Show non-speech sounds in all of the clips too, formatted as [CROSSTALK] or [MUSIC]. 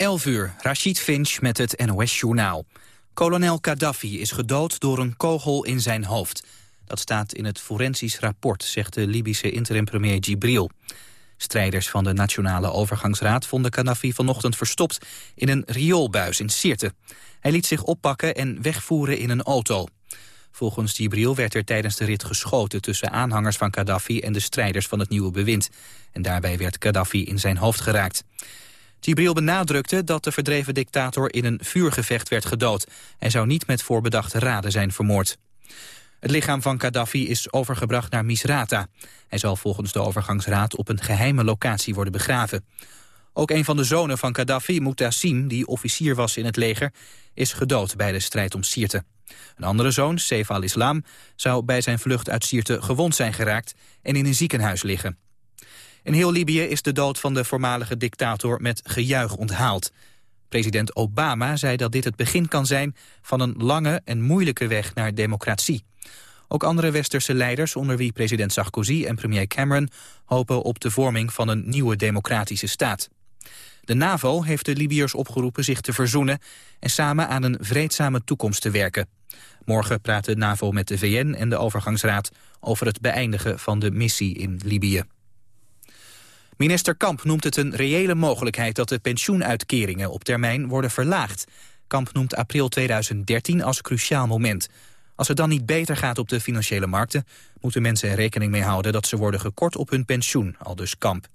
11 uur, Rashid Finch met het NOS-journaal. Kolonel Gaddafi is gedood door een kogel in zijn hoofd. Dat staat in het forensisch rapport, zegt de Libische interim-premier Gibril. Strijders van de Nationale Overgangsraad vonden Gaddafi vanochtend verstopt in een rioolbuis in Sirte. Hij liet zich oppakken en wegvoeren in een auto. Volgens Gibril werd er tijdens de rit geschoten tussen aanhangers van Gaddafi en de strijders van het nieuwe bewind. En daarbij werd Gaddafi in zijn hoofd geraakt. Gibril benadrukte dat de verdreven dictator in een vuurgevecht werd gedood. Hij zou niet met voorbedachte raden zijn vermoord. Het lichaam van Gaddafi is overgebracht naar Misrata. Hij zal volgens de overgangsraad op een geheime locatie worden begraven. Ook een van de zonen van Gaddafi, Mutassim, die officier was in het leger, is gedood bij de strijd om Sirte. Een andere zoon, Seif al-Islam, zou bij zijn vlucht uit Sirte gewond zijn geraakt en in een ziekenhuis liggen. In heel Libië is de dood van de voormalige dictator met gejuich onthaald. President Obama zei dat dit het begin kan zijn van een lange en moeilijke weg naar democratie. Ook andere westerse leiders, onder wie president Sarkozy en premier Cameron, hopen op de vorming van een nieuwe democratische staat. De NAVO heeft de Libiërs opgeroepen zich te verzoenen en samen aan een vreedzame toekomst te werken. Morgen praat de NAVO met de VN en de overgangsraad over het beëindigen van de missie in Libië. Minister Kamp noemt het een reële mogelijkheid dat de pensioenuitkeringen op termijn worden verlaagd. Kamp noemt april 2013 als cruciaal moment. Als het dan niet beter gaat op de financiële markten... moeten mensen er rekening mee houden dat ze worden gekort op hun pensioen, al dus Kamp.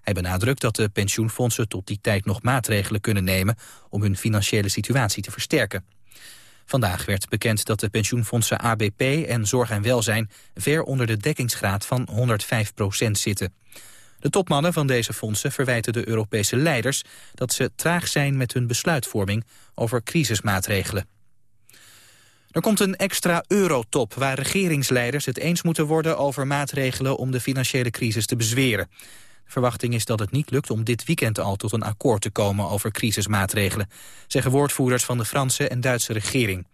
Hij benadrukt dat de pensioenfondsen tot die tijd nog maatregelen kunnen nemen... om hun financiële situatie te versterken. Vandaag werd bekend dat de pensioenfondsen ABP en Zorg en Welzijn... ver onder de dekkingsgraad van 105% zitten. De topmannen van deze fondsen verwijten de Europese leiders... dat ze traag zijn met hun besluitvorming over crisismaatregelen. Er komt een extra eurotop waar regeringsleiders het eens moeten worden over maatregelen om de financiële crisis te bezweren. De verwachting is dat het niet lukt om dit weekend al tot een akkoord te komen over crisismaatregelen, zeggen woordvoerders van de Franse en Duitse regering.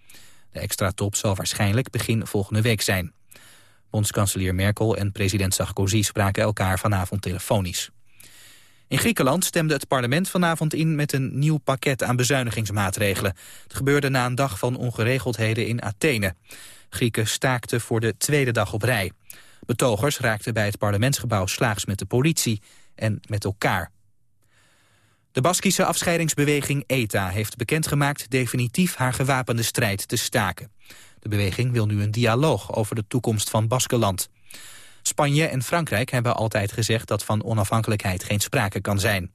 De extra top zal waarschijnlijk begin volgende week zijn. Bondskanselier Merkel en president Sarkozy spraken elkaar vanavond telefonisch. In Griekenland stemde het parlement vanavond in met een nieuw pakket aan bezuinigingsmaatregelen. Het gebeurde na een dag van ongeregeldheden in Athene. Grieken staakten voor de tweede dag op rij. Betogers raakten bij het parlementsgebouw slaags met de politie en met elkaar. De Baskische afscheidingsbeweging ETA heeft bekendgemaakt definitief haar gewapende strijd te staken. De beweging wil nu een dialoog over de toekomst van Baskeland. Spanje en Frankrijk hebben altijd gezegd dat van onafhankelijkheid geen sprake kan zijn.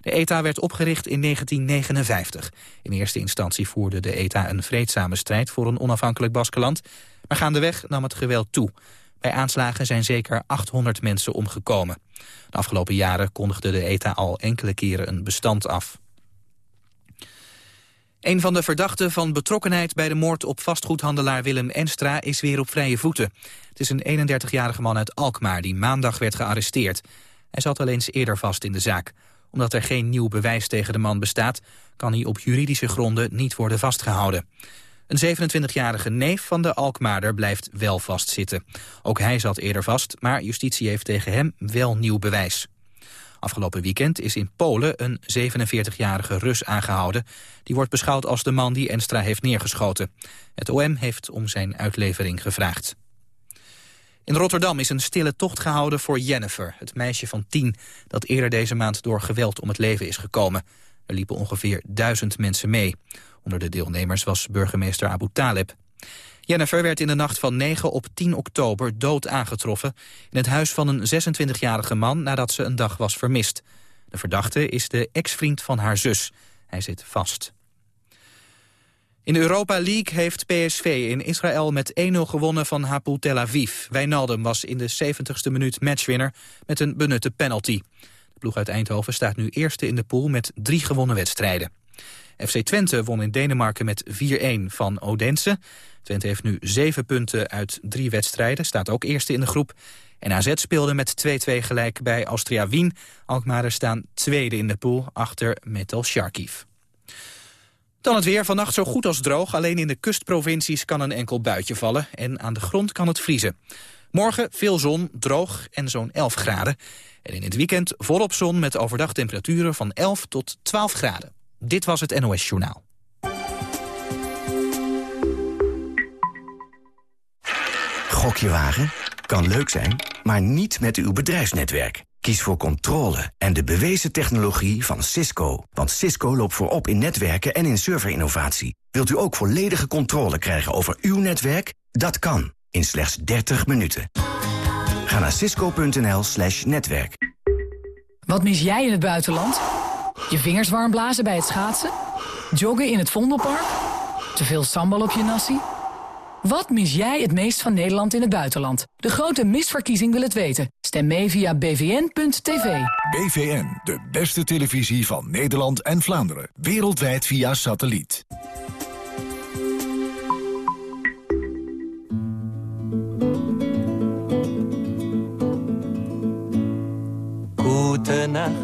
De ETA werd opgericht in 1959. In eerste instantie voerde de ETA een vreedzame strijd voor een onafhankelijk Baskeland, maar gaandeweg nam het geweld toe. Bij aanslagen zijn zeker 800 mensen omgekomen. De afgelopen jaren kondigde de ETA al enkele keren een bestand af. Een van de verdachten van betrokkenheid bij de moord op vastgoedhandelaar Willem Enstra is weer op vrije voeten. Het is een 31-jarige man uit Alkmaar die maandag werd gearresteerd. Hij zat al eens eerder vast in de zaak. Omdat er geen nieuw bewijs tegen de man bestaat, kan hij op juridische gronden niet worden vastgehouden. Een 27-jarige neef van de Alkmaarder blijft wel vastzitten. Ook hij zat eerder vast, maar justitie heeft tegen hem wel nieuw bewijs. Afgelopen weekend is in Polen een 47-jarige Rus aangehouden. Die wordt beschouwd als de man die Enstra heeft neergeschoten. Het OM heeft om zijn uitlevering gevraagd. In Rotterdam is een stille tocht gehouden voor Jennifer, het meisje van tien... dat eerder deze maand door geweld om het leven is gekomen. Er liepen ongeveer duizend mensen mee. Onder de deelnemers was burgemeester Abu Taleb. Jennifer werd in de nacht van 9 op 10 oktober dood aangetroffen... in het huis van een 26-jarige man nadat ze een dag was vermist. De verdachte is de ex-vriend van haar zus. Hij zit vast. In de Europa League heeft PSV in Israël met 1-0 gewonnen van Hapoel Tel Aviv. Wijnaldum was in de 70ste minuut matchwinner met een benutte penalty. De ploeg uit Eindhoven staat nu eerste in de pool met drie gewonnen wedstrijden. FC Twente won in Denemarken met 4-1 van Odense. Twente heeft nu zeven punten uit drie wedstrijden, staat ook eerste in de groep. En AZ speelde met 2-2 gelijk bij Austria Wien. Alkmaar staan tweede in de pool achter Metal Sharkiv. Dan het weer. Vannacht zo goed als droog. Alleen in de kustprovincies kan een enkel buitje vallen. En aan de grond kan het vriezen. Morgen veel zon, droog en zo'n 11 graden. En in het weekend volop zon met overdag temperaturen van 11 tot 12 graden. Dit was het NOS Journaal. Gokjewagen? Kan leuk zijn, maar niet met uw bedrijfsnetwerk. Kies voor controle en de bewezen technologie van Cisco. Want Cisco loopt voorop in netwerken en in serverinnovatie. Wilt u ook volledige controle krijgen over uw netwerk? Dat kan, in slechts 30 minuten. Ga naar cisco.nl slash netwerk. Wat mis jij in het buitenland? Je vingers warm blazen bij het schaatsen? Joggen in het Vondelpark? Te veel sambal op je nasi? Wat mis jij het meest van Nederland in het buitenland? De grote misverkiezing wil het weten. Stem mee via bvn.tv. BVN, de beste televisie van Nederland en Vlaanderen. Wereldwijd via satelliet. Gute Nacht,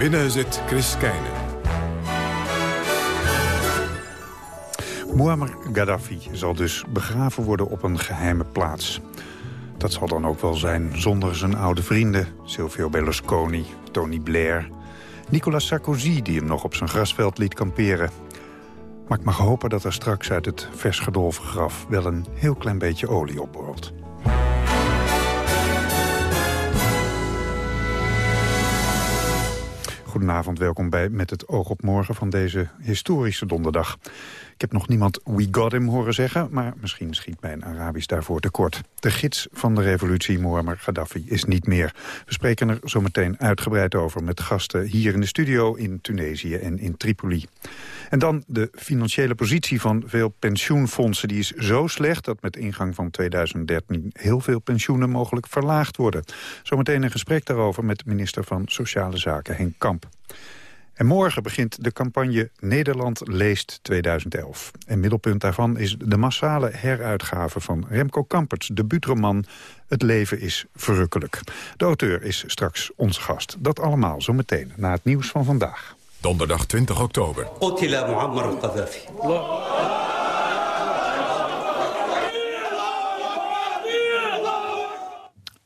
Binnen zit Chris Keijnen. Muammar Gaddafi zal dus begraven worden op een geheime plaats. Dat zal dan ook wel zijn zonder zijn oude vrienden... Silvio Berlusconi, Tony Blair... Nicolas Sarkozy, die hem nog op zijn grasveld liet kamperen. Maar ik mag hopen dat er straks uit het vers gedolven graf... wel een heel klein beetje olie opborrelt. Goedenavond, welkom bij Met het oog op morgen van deze historische donderdag. Ik heb nog niemand We Got Him horen zeggen, maar misschien schiet mijn Arabisch daarvoor tekort. De gids van de revolutie, Muammar Gaddafi, is niet meer. We spreken er zo meteen uitgebreid over met gasten hier in de studio in Tunesië en in Tripoli. En dan de financiële positie van veel pensioenfondsen. Die is zo slecht dat met ingang van 2013 heel veel pensioenen mogelijk verlaagd worden. Zometeen een gesprek daarover met minister van Sociale Zaken Henk Kamp. En morgen begint de campagne Nederland leest 2011. En middelpunt daarvan is de massale heruitgave van Remco Kamperts debuutroman Het leven is verrukkelijk. De auteur is straks onze gast. Dat allemaal zometeen na het nieuws van vandaag. Donderdag 20 oktober.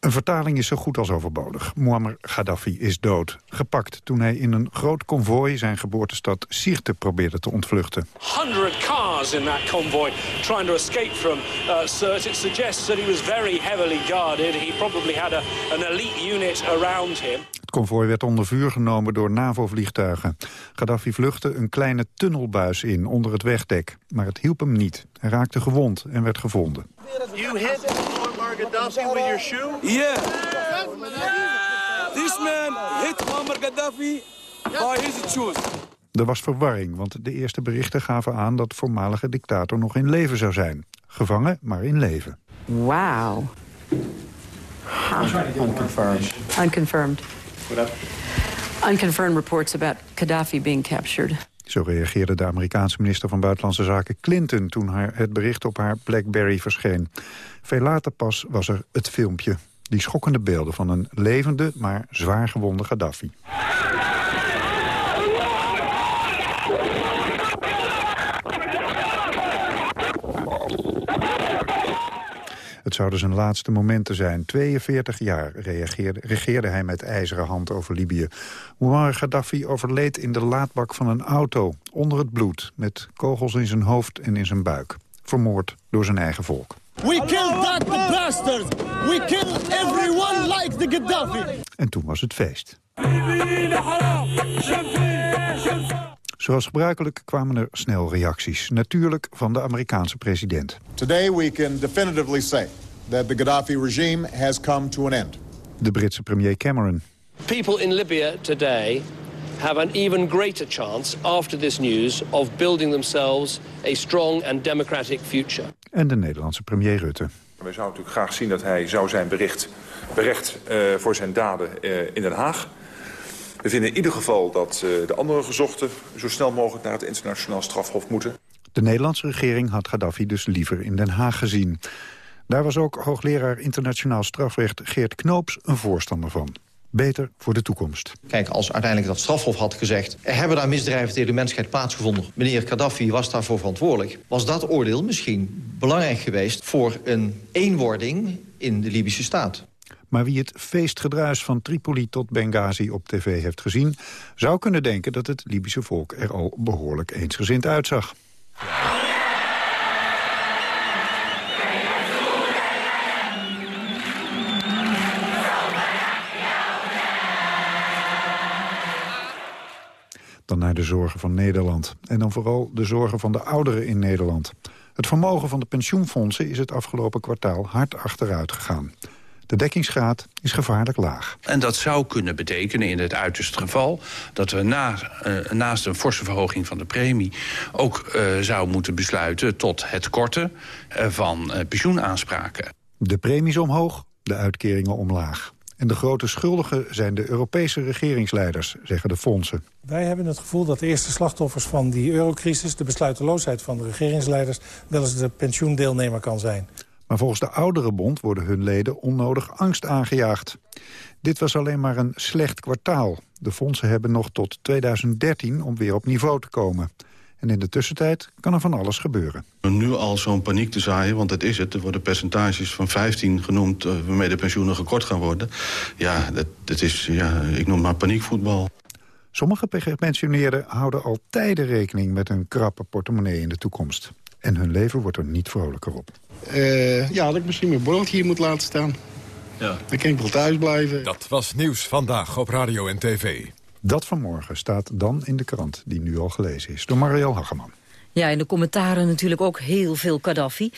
Een vertaling is zo goed als overbodig. Muammar Gaddafi is dood. Gepakt toen hij in een groot konvooi zijn geboortestad Sirte probeerde te ontvluchten. 100 cars in that convoy trying to escape from uh, Sirte. It suggests that he was very heavily guarded. He probably had a, an elite unit around him. Het konvooi werd onder vuur genomen door NAVO-vliegtuigen. Gaddafi vluchtte een kleine tunnelbuis in onder het wegdek. Maar het hielp hem niet. Hij raakte gewond en werd gevonden. You hit Muammar Gaddafi with your shoe? Yeah. This man hit Muammar Gaddafi by his shoes. Er was verwarring, want de eerste berichten gaven aan dat voormalige dictator nog in leven zou zijn. Gevangen, maar in leven. Wow. Unconfirmed. Unconfirmed. Unconfirmed reports about Gaddafi being captured. Zo reageerde de Amerikaanse minister van Buitenlandse Zaken Clinton... toen haar het bericht op haar BlackBerry verscheen. Veel later pas was er het filmpje. Die schokkende beelden van een levende, maar zwaar gewonde Gaddafi. Het zouden zijn laatste momenten zijn. 42 jaar regeerde hij met ijzeren hand over Libië. Muammar Gaddafi overleed in de laadbak van een auto, onder het bloed... met kogels in zijn hoofd en in zijn buik. Vermoord door zijn eigen volk. We killed that bastard! We killed everyone like the Gaddafi! En toen was het feest. Zoals gebruikelijk kwamen er snel reacties. Natuurlijk van de Amerikaanse president. Today we can definitively say that the Gaddafi regime has come to an end. De Britse premier Cameron. People in Libya today have an even greater chance after this news of building themselves a strong and democratic future. En de Nederlandse premier Rutte. We zouden natuurlijk graag zien dat hij zou zijn bericht berecht uh, voor zijn daden uh, in Den Haag. We vinden in ieder geval dat uh, de andere gezochten zo snel mogelijk naar het internationaal strafhof moeten. De Nederlandse regering had Gaddafi dus liever in Den Haag gezien. Daar was ook hoogleraar internationaal strafrecht Geert Knoops een voorstander van beter voor de toekomst. Kijk, als uiteindelijk dat strafhof had gezegd... er hebben daar misdrijven tegen de mensheid plaatsgevonden... meneer Gaddafi was daarvoor verantwoordelijk... was dat oordeel misschien belangrijk geweest... voor een eenwording in de Libische staat. Maar wie het feestgedruis van Tripoli tot Benghazi op tv heeft gezien... zou kunnen denken dat het Libische volk er al behoorlijk eensgezind uitzag. Dan naar de zorgen van Nederland. En dan vooral de zorgen van de ouderen in Nederland. Het vermogen van de pensioenfondsen is het afgelopen kwartaal hard achteruit gegaan. De dekkingsgraad is gevaarlijk laag. En dat zou kunnen betekenen in het uiterste geval... dat we na, uh, naast een forse verhoging van de premie... ook uh, zou moeten besluiten tot het korten uh, van pensioenaanspraken. De premies omhoog, de uitkeringen omlaag. En de grote schuldigen zijn de Europese regeringsleiders, zeggen de fondsen. Wij hebben het gevoel dat de eerste slachtoffers van die eurocrisis... de besluiteloosheid van de regeringsleiders... wel eens de pensioendeelnemer kan zijn. Maar volgens de Ouderenbond worden hun leden onnodig angst aangejaagd. Dit was alleen maar een slecht kwartaal. De fondsen hebben nog tot 2013 om weer op niveau te komen. En in de tussentijd kan er van alles gebeuren. Nu al zo'n paniek te zaaien, want dat is het. Er worden percentages van 15 genoemd... waarmee de pensioenen gekort gaan worden. Ja, dat, dat is, ja, ik noem maar paniekvoetbal. Sommige gepensioneerden houden al tijden rekening... met een krappe portemonnee in de toekomst. En hun leven wordt er niet vrolijker op. Uh, ja, dat ik misschien mijn borreltje hier moet laten staan. Ja. Dan kan ik wel thuis blijven. Dat was Nieuws Vandaag op Radio en TV. Dat vanmorgen staat dan in de krant, die nu al gelezen is, door Marielle Hageman. Ja, in de commentaren natuurlijk ook heel veel Gaddafi.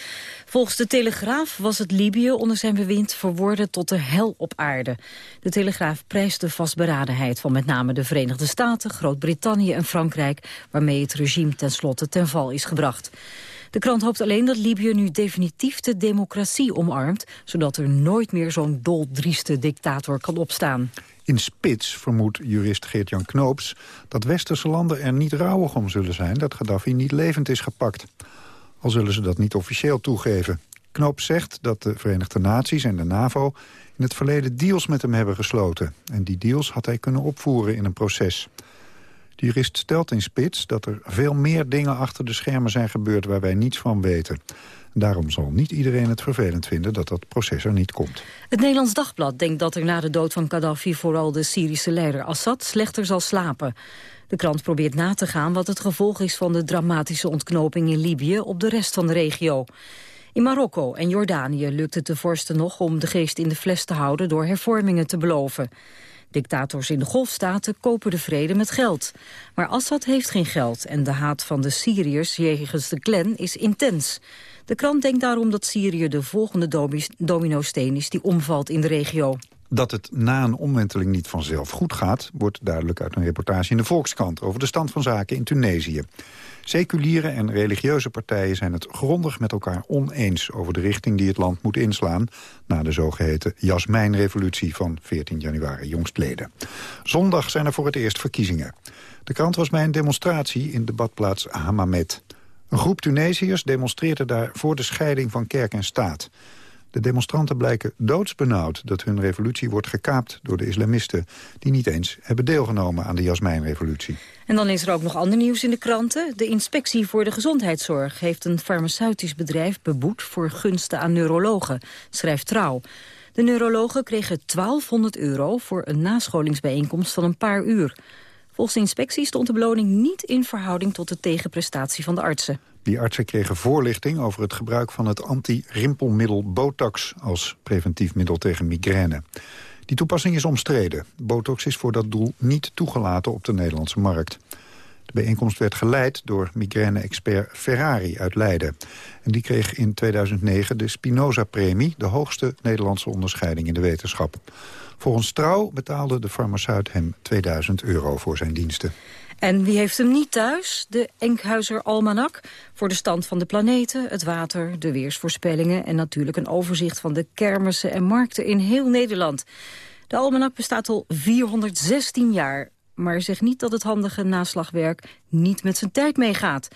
Volgens de Telegraaf was het Libië onder zijn bewind verworden tot de hel op aarde. De Telegraaf prijst de vastberadenheid van met name de Verenigde Staten, Groot-Brittannië en Frankrijk, waarmee het regime tenslotte ten val is gebracht. De krant hoopt alleen dat Libië nu definitief de democratie omarmt... zodat er nooit meer zo'n doldrieste dictator kan opstaan. In Spits vermoedt jurist Geert-Jan Knoops dat westerse landen er niet rouwig om zullen zijn dat Gaddafi niet levend is gepakt. Al zullen ze dat niet officieel toegeven. Knoops zegt dat de Verenigde Naties en de NAVO in het verleden deals met hem hebben gesloten. En die deals had hij kunnen opvoeren in een proces. De jurist stelt in Spits dat er veel meer dingen achter de schermen zijn gebeurd waar wij niets van weten. Daarom zal niet iedereen het vervelend vinden dat dat proces er niet komt. Het Nederlands Dagblad denkt dat er na de dood van Gaddafi... vooral de Syrische leider Assad slechter zal slapen. De krant probeert na te gaan wat het gevolg is van de dramatische ontknoping in Libië... op de rest van de regio. In Marokko en Jordanië lukt het de vorsten nog om de geest in de fles te houden... door hervormingen te beloven. Dictators in de golfstaten kopen de vrede met geld. Maar Assad heeft geen geld en de haat van de Syriërs jegens de clan is intens. De krant denkt daarom dat Syrië de volgende dominosteen is die omvalt in de regio. Dat het na een omwenteling niet vanzelf goed gaat... wordt duidelijk uit een reportage in de Volkskrant... over de stand van zaken in Tunesië. Seculiere en religieuze partijen zijn het grondig met elkaar oneens... over de richting die het land moet inslaan... na de zogeheten Jasmijnrevolutie van 14 januari jongstleden. Zondag zijn er voor het eerst verkiezingen. De krant was bij een demonstratie in de badplaats Hamamet. Een groep Tunesiërs demonstreerde daar voor de scheiding van kerk en staat. De demonstranten blijken doodsbenauwd dat hun revolutie wordt gekaapt door de islamisten... die niet eens hebben deelgenomen aan de Jasmijnrevolutie. En dan is er ook nog ander nieuws in de kranten. De inspectie voor de gezondheidszorg heeft een farmaceutisch bedrijf beboet... voor gunsten aan neurologen, schrijft Trouw. De neurologen kregen 1200 euro voor een nascholingsbijeenkomst van een paar uur. Volgens de inspectie stond de beloning niet in verhouding tot de tegenprestatie van de artsen. Die artsen kregen voorlichting over het gebruik van het anti-rimpelmiddel Botox... als preventief middel tegen migraine. Die toepassing is omstreden. Botox is voor dat doel niet toegelaten op de Nederlandse markt. De bijeenkomst werd geleid door migraine-expert Ferrari uit Leiden. En die kreeg in 2009 de Spinoza-premie... de hoogste Nederlandse onderscheiding in de wetenschap. Volgens Trouw betaalde de farmaceut hem 2000 euro voor zijn diensten. En wie heeft hem niet thuis? De Enkhuizer Almanak. Voor de stand van de planeten, het water, de weersvoorspellingen... en natuurlijk een overzicht van de kermissen en markten in heel Nederland. De Almanak bestaat al 416 jaar. Maar zeg niet dat het handige naslagwerk niet met zijn tijd meegaat.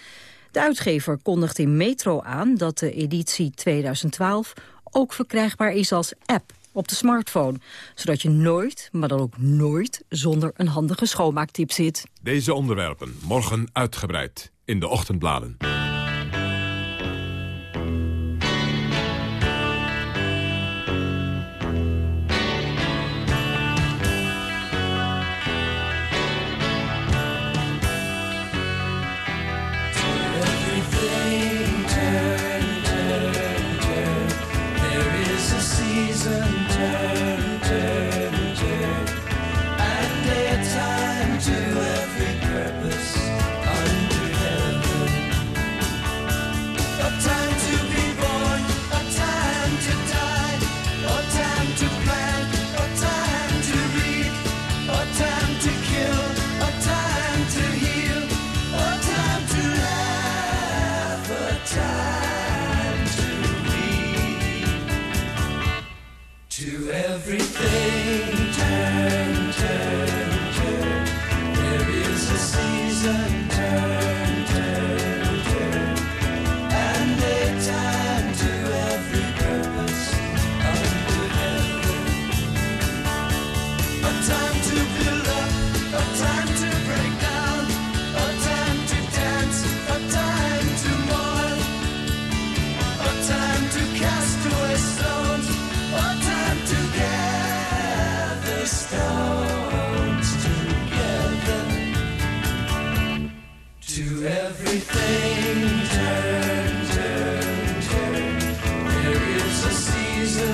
De uitgever kondigt in Metro aan dat de editie 2012 ook verkrijgbaar is als app op de smartphone. Zodat je nooit, maar dan ook nooit, zonder een handige schoonmaaktip zit. Deze onderwerpen morgen uitgebreid in de ochtendbladen.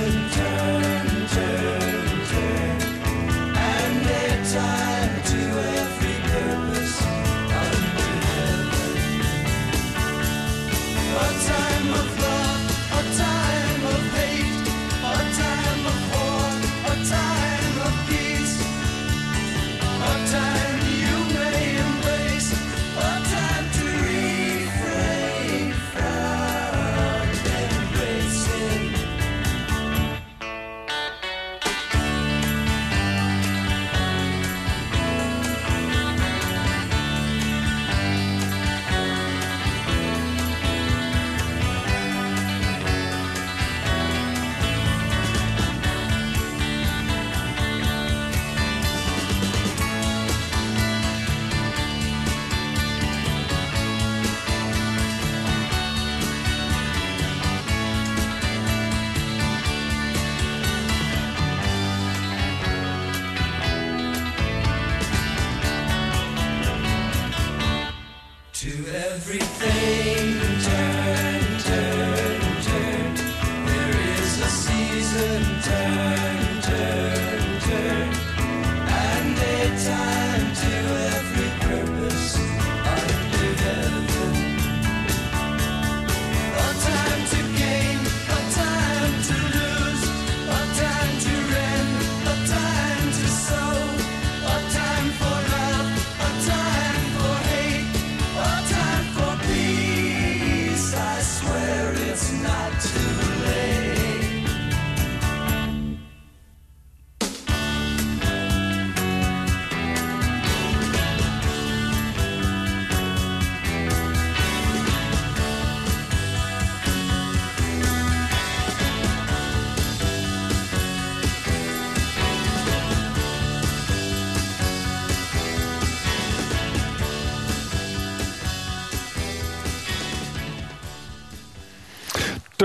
Turn.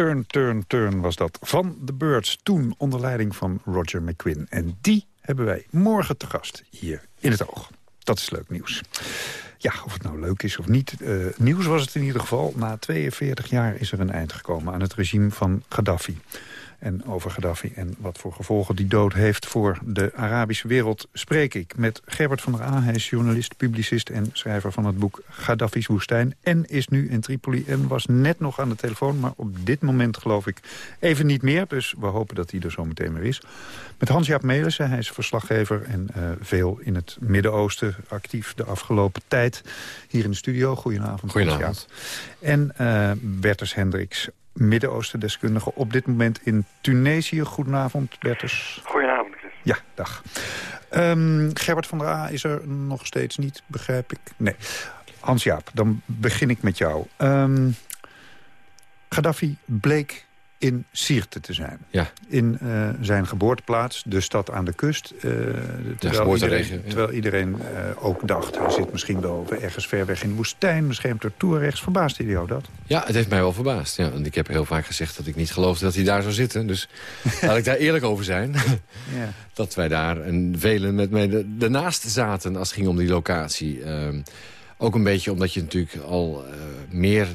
Turn, turn, turn was dat van The Birds. Toen onder leiding van Roger McQuinn. En die hebben wij morgen te gast hier in het oog. Dat is leuk nieuws. Ja, of het nou leuk is of niet. eh, nieuws was het in ieder geval. Na 42 jaar is er een eind gekomen aan het regime van Gaddafi. En over Gaddafi en wat voor gevolgen die dood heeft voor de Arabische wereld... spreek ik met Gerbert van der A. Hij is journalist, publicist en schrijver van het boek Gaddafi's woestijn. En is nu in Tripoli en was net nog aan de telefoon... maar op dit moment geloof ik even niet meer. Dus we hopen dat hij er zo meteen weer is. Met Hans-Jaap Melissen, hij is verslaggever en uh, veel in het Midden-Oosten actief de afgelopen tijd. Hier in de studio. Goedenavond. Goedenavond. En uh, Bertus Hendricks, Midden-Oosten-deskundige op dit moment in Tunesië. Goedenavond, Bertus. Goedenavond, Chris. Ja, dag. Um, Gerbert van der A is er nog steeds niet, begrijp ik. Nee. Hans-Jaap, dan begin ik met jou. Um, Gaddafi bleek in Sirte te zijn. Ja. In uh, zijn geboorteplaats, de stad aan de kust. Uh, terwijl, iedereen, ja. terwijl iedereen uh, ook dacht, hij zit misschien wel ergens ver weg in de woestijn... beschermd door Touaregs. Verbaasde jou dat? Ja, het heeft mij wel verbaasd. Ja, want ik heb heel vaak gezegd dat ik niet geloofde dat hij daar zou zitten. Dus [LAUGHS] laat ik daar eerlijk over zijn. ja. [LAUGHS] Dat wij daar en velen met mij ernaast zaten als het ging om die locatie. Ehm, ook een beetje omdat je natuurlijk al meer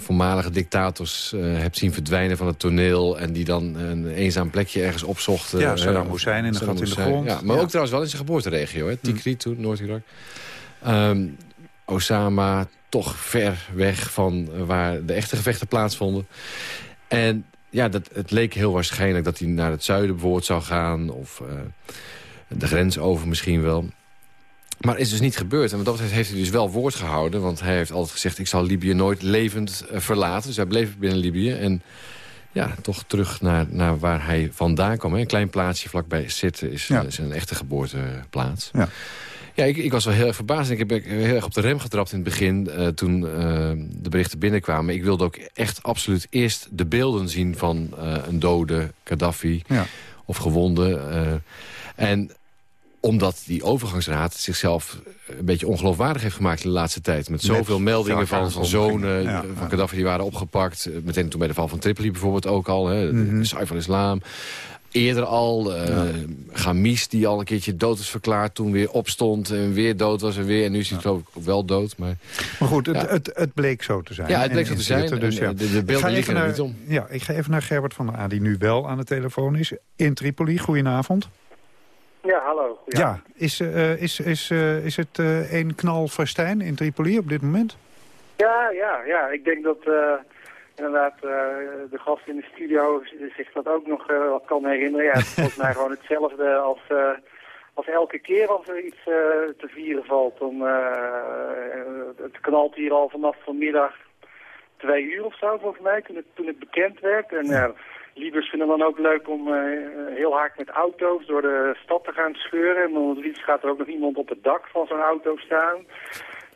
voormalige dictators uh, hebt zien verdwijnen van het toneel... en die dan een eenzaam plekje ergens opzochten. Ja, Saddam Hussein in een gat in de grond. Ja, maar ja. ook trouwens wel in zijn geboorteregio, hè? Tikrit toen, Noord-Irak. Um, Osama, toch ver weg van waar de echte gevechten plaatsvonden. En ja, dat, het leek heel waarschijnlijk dat hij naar het zuiden bijvoorbeeld zou gaan... of uh, de grens over misschien wel... Maar is dus niet gebeurd. En wat dat betreft heeft hij dus wel woord gehouden. Want hij heeft altijd gezegd, ik zal Libië nooit levend uh, verlaten. Dus hij bleef binnen Libië. En ja, toch terug naar, naar waar hij vandaan kwam. Hè. Een klein plaatsje vlakbij Sitte is, ja. is een echte geboorteplaats. Ja. Ja, ik, ik was wel heel erg verbaasd. Ik heb heel erg op de rem getrapt in het begin... Uh, toen uh, de berichten binnenkwamen. Ik wilde ook echt absoluut eerst de beelden zien... van uh, een dode Gaddafi ja. of gewonde. en omdat die overgangsraad zichzelf een beetje ongeloofwaardig heeft gemaakt de laatste tijd. Met zoveel met meldingen van, van zonen ja, van Gaddafi die waren opgepakt. Meteen toen bij de val van Tripoli bijvoorbeeld ook al. Hè, mm -hmm. Saif al-Islam. Eerder al, uh, ja. Gamis die al een keertje dood is verklaard... toen weer opstond en weer dood was en weer. En nu is hij ja. ook wel dood. Maar, maar goed, het, ja. het, het, bleek zo te zijn. Ja, het bleek zo te zijn. Dus, ja. De, de beelden liggen naar, er niet om. Ja, ik ga even naar Gerbert van der A, die nu wel aan de telefoon is. In Tripoli, goedenavond. Ja, hallo. Ja, is, uh, is, is, uh, is het uh, een knal festijn in Tripoli op dit moment? Ja, ja, ja. Ik denk dat inderdaad de gast in de studio zich dat ook nog wat kan herinneren. Ja, het is volgens mij [LAUGHS] gewoon hetzelfde als, als elke keer als er iets te vieren valt. Dan, het knalt hier al vanaf vanmiddag twee uur of zo volgens mij, toen het, toen het bekend werd. En ja. Liebers vinden dan ook leuk om uh, heel hard met auto's door de stad te gaan scheuren. En dan liefst gaat er ook nog iemand op het dak van zo'n auto staan.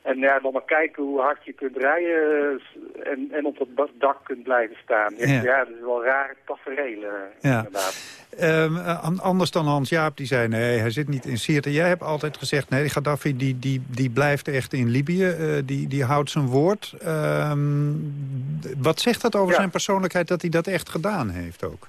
En ja, dan maar kijken hoe hard je kunt rijden en, en op het dak kunt blijven staan. Ja, ja dat is wel rare tafereelen, ja. inderdaad. Um, anders dan Hans-Jaap, die zei nee, hij zit niet in Sirte. Jij hebt altijd gezegd, nee, Gaddafi die, die, die blijft echt in Libië. Uh, die, die houdt zijn woord. Um, wat zegt dat over ja. zijn persoonlijkheid dat hij dat echt gedaan heeft ook?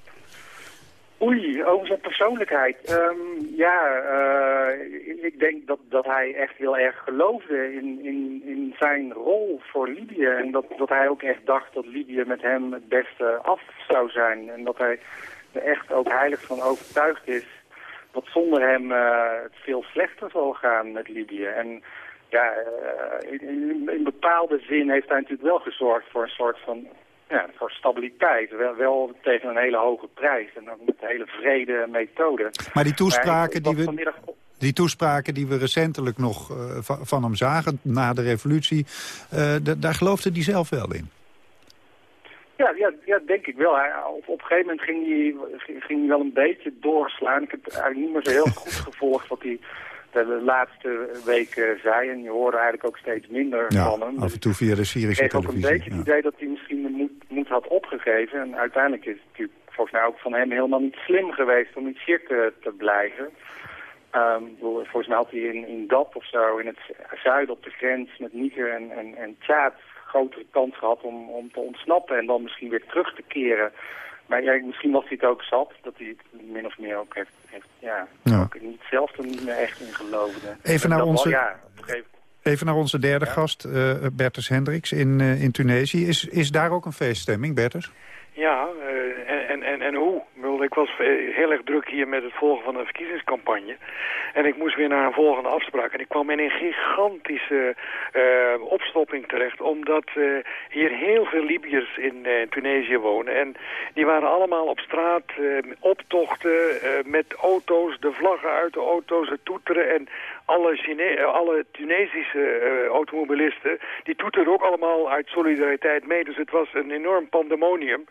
Oei, over zijn persoonlijkheid. Um, ja, uh, ik denk dat, dat hij echt heel erg geloofde in, in, in zijn rol voor Libië. En dat, dat hij ook echt dacht dat Libië met hem het beste af zou zijn. En dat hij er echt ook heilig van overtuigd is dat zonder hem uh, het veel slechter zal gaan met Libië. En ja, uh, in, in bepaalde zin heeft hij natuurlijk wel gezorgd voor een soort van ja, voor stabiliteit. Wel, wel, tegen een hele hoge prijs en dan met een hele vrede methode. Maar die toespraken, maar die, we, die toespraken die we recentelijk nog uh, van, van, hem zagen na de revolutie... Uh, daar geloofde hij zelf wel in. Ja, ja, ja denk ik wel. Hij, op, op een gegeven moment ging hij, ging hij wel een beetje doorslaan. Ik heb eigenlijk niet meer zo heel goed [LAUGHS] gevolgd wat hij de laatste weken zei. En je hoorde eigenlijk ook steeds minder ja, van hem. af en toe via de Syrische ik televisie. Ik ook een beetje het idee dat hij misschien de moed, moed had opgegeven. En uiteindelijk is het natuurlijk volgens mij ook van hem helemaal niet slim geweest om in Sirte te blijven. Um, volgens mij had hij in, in Dap of zo, in het zuiden op de grens met Niger en, en, en Tjaad, grotere kans gehad om, om te ontsnappen en dan misschien weer terug te keren. Maar ja, misschien was hij het ook zat, dat hij het min of meer ook heeft, heeft ja, Ja. ook niet zelf er niet meer echt in geloofde. Even naar onze- wel, ja, gegeven Even naar onze derde gast, eh Bertus Hendricks in, eh, in Tunesië. Is, is daar ook een feeststemming, Bertus? Ja, uh, en, en, en hoe? Ik was heel erg druk hier met het volgen van een verkiezingscampagne. En ik moest weer naar een volgende afspraak. En ik kwam in een gigantische uh, opstopping terecht. Omdat hier heel veel Libiërs in Tunesië wonen. En die waren allemaal op straat, optochten, met auto's, de vlaggen uit de auto's, het toeteren. En alle, Chine alle Tunesische automobilisten, die toeterden ook allemaal uit solidariteit mee. Dus het was een enorm pandemonium.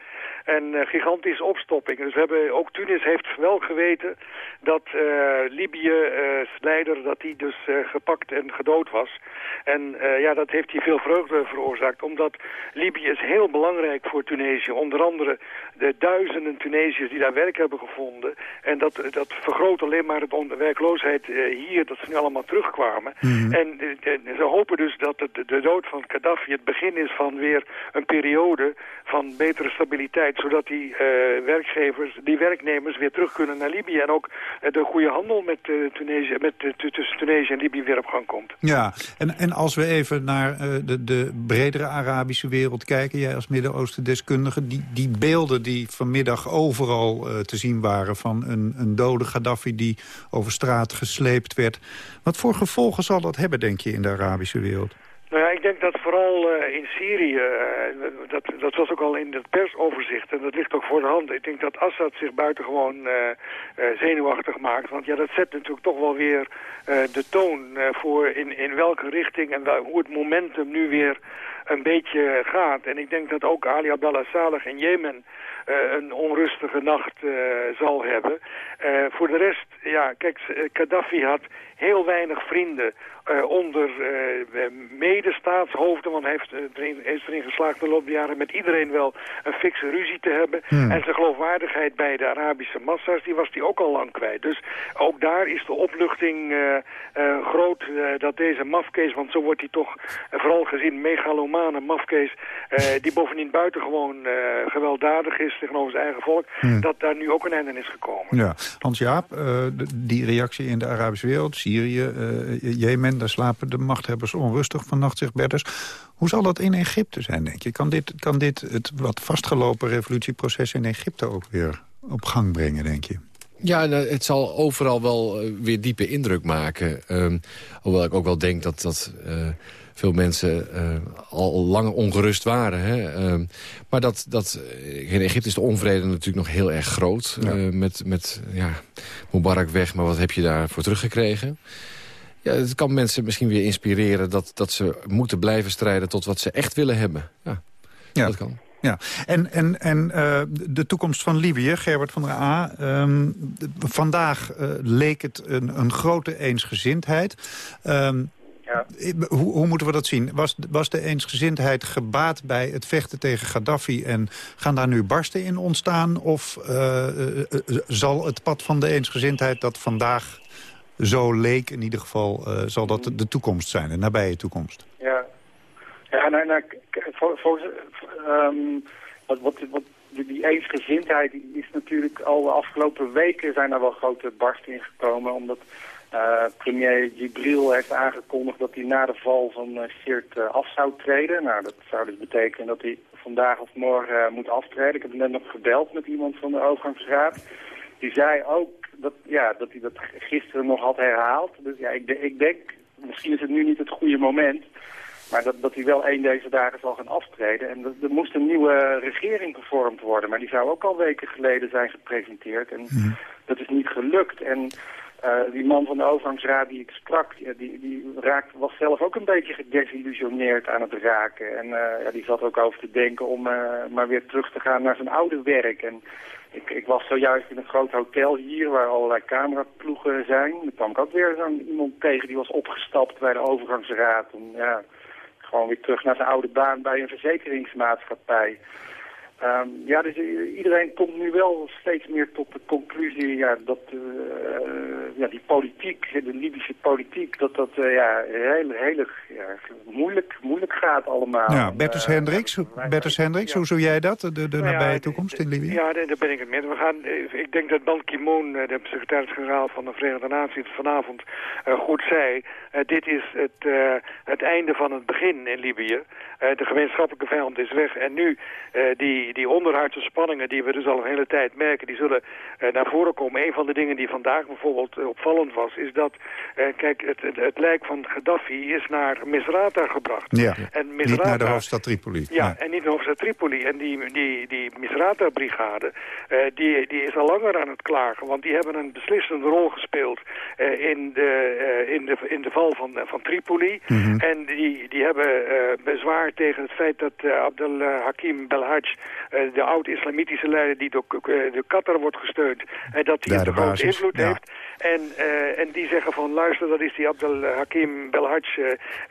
En uh, gigantische opstopping. Dus we hebben, ook Tunis heeft wel geweten dat uh, Libië, uh, leider, dat hij dus gepakt en gedood was. En ja, dat heeft hij veel vreugde veroorzaakt. Omdat Libië is heel belangrijk voor Tunesië. Onder andere de duizenden Tunesiërs die daar werk hebben gevonden. En dat, dat vergroot alleen maar de werkloosheid hier, dat ze nu allemaal terugkwamen. Mm. En, ze hopen dus dat de, de dood van Gaddafi het begin is van weer een periode van betere stabiliteit zodat die uh, werkgevers, die werknemers weer terug kunnen naar Libië. En ook uh, de goede handel met, uh, Tunesië, met, tussen Tunesië en Libië weer op gang komt. Ja, en, en als we even naar de, de bredere Arabische wereld kijken, jij als Midden-Oosten deskundige, die, die beelden die vanmiddag overal te zien waren van een, een dode Gaddafi die over straat gesleept werd. Wat voor gevolgen zal dat hebben, denk je, in de Arabische wereld? Nou ja, ik denk dat vooral uh, in Syrië, uh, dat, dat was ook al in het persoverzicht en dat ligt ook voor de hand. Ik denk dat Assad zich buitengewoon uh, zenuwachtig maakt. Want ja, dat zet natuurlijk toch wel weer de toon voor in, in welke richting en hoe het momentum nu weer een beetje gaat. En ik denk dat ook Ali Abdallah Saleh in Jemen een onrustige nacht zal hebben. voor de rest, ja, kijk, Gaddafi had heel weinig vrienden uh, onder uh, medestaatshoofden. Want hij heeft, erin, heeft erin geslaagd de loop der jaren met iedereen wel een fikse ruzie te hebben. Hmm. En zijn geloofwaardigheid bij de Arabische massa's, die was hij ook al lang kwijt. Dus ook daar is de opluchting uh, groot dat deze mafkees, want zo wordt hij toch vooral gezien megalomane mafkees, die bovendien buitengewoon gewelddadig is tegenover zijn eigen volk, hmm. dat daar nu ook een einde is gekomen. Ja, Hans-Jaap, die reactie in de Arabische wereld, Syrië, Jemen, daar slapen de machthebbers onrustig vannacht, zegt Berters. Hoe zal dat in Egypte zijn, denk je? Kan dit, kan dit het wat vastgelopen revolutieproces in Egypte ook weer op gang brengen, denk je? Ja, nou, het zal overal wel uh, weer diepe indruk maken. Um, hoewel ik ook wel denk dat... dat uh, veel mensen uh, al lang ongerust waren. Hè? Uh, maar dat, dat, in Egypte is de onvrede natuurlijk nog heel erg groot. Ja. Uh, met, met ja, Mubarak weg, maar wat heb je daarvoor teruggekregen? Ja, het kan mensen misschien weer inspireren dat, dat ze moeten blijven strijden tot wat ze echt willen hebben. Ja, ja. dat kan. Ja, en, en, en uh, de toekomst van Libië, Gerbert van der A. Um, vandaag uh, leek het een, een grote eensgezindheid. Um, ja. hoe, hoe, moeten we dat zien? Was, was de eensgezindheid gebaat bij het vechten tegen Gaddafi... en gaan daar nu barsten in ontstaan? Of uh, zal het pad van de eensgezindheid dat vandaag zo leek in ieder geval, uh, zal dat de toekomst zijn, de nabije toekomst. Ja, ja nou, nou, um, wat, wat, wat, die eensgezindheid is natuurlijk al de afgelopen weken zijn er wel grote barsten in gekomen, omdat uh, premier Gibril heeft aangekondigd dat hij na de val van uh, Geert uh, af zou treden. Nou, dat zou dus betekenen dat hij vandaag of morgen moet aftreden. Ik heb net nog gebeld met iemand van de overgangsraad. Die zei ook dat, ja, dat hij dat gisteren nog had herhaald. Dus ja, ik, ik denk, misschien is het nu niet het goede moment... Maar dat, dat hij wel één deze dagen zal gaan aftreden. En er moest een nieuwe regering gevormd worden. Maar die zou ook al weken geleden zijn gepresenteerd. En mhm. dat is niet gelukt. En uh, die man van de overgangsraad die ik sprak, die, die raakt, was zelf ook een beetje gedesillusioneerd aan het raken. En uh, ja, die zat ook over te denken om uh, maar weer terug te gaan naar zijn oude werk. En ik, ik was zojuist in een groot hotel hier waar allerlei cameraploegen zijn. Er kwam ik ook weer zo'n iemand tegen die was opgestapt bij de overgangsraad. Om ja, gewoon weer terug naar zijn oude baan bij een verzekeringsmaatschappij. Um, ja, dus iedereen komt nu wel steeds meer tot de conclusie ja, dat uh, ja, die politiek, de Libische politiek, dat dat uh, ja, heel, heel ja, moeilijk, moeilijk gaat allemaal. Ja, Bertus uh, Hendricks, Bertus Hendricks ja. hoe zou jij dat, de, de nou nabije toekomst in Libië? Ja, daar ben ik het mee. We gaan, ik denk dat Ban Ki-moon, de secretaris-generaal van de Verenigde Naties, vanavond goed zei. dit is het, het einde van het begin in Libië. de gemeenschappelijke vijand is weg en nu die die onderhuidse spanningen die we dus al een hele tijd merken, die zullen eh, naar voren komen. Een van de dingen die vandaag bijvoorbeeld eh, opvallend was, is dat, eh, kijk, het, het, het lijk van Gaddafi is naar Misrata gebracht. Ja, en niet naar de hoofdstad Tripoli. Ja, Nee. en niet de hoofdstad Tripoli. En die, die, die Misrata-brigade, die, die is al langer aan het klagen. Want die hebben een beslissende rol gespeeld in, de, in, de, in de val van, van Tripoli. Mhm. En die, die hebben bezwaar tegen het feit dat Abdel Hakim Belhaj, de oud-islamitische leider die door, eh, door Qatar wordt gesteund, en dat hij een de grote invloed ja. heeft. En, eh, en die zeggen van, luister, dat is die Abdel Hakim Belhaj eh,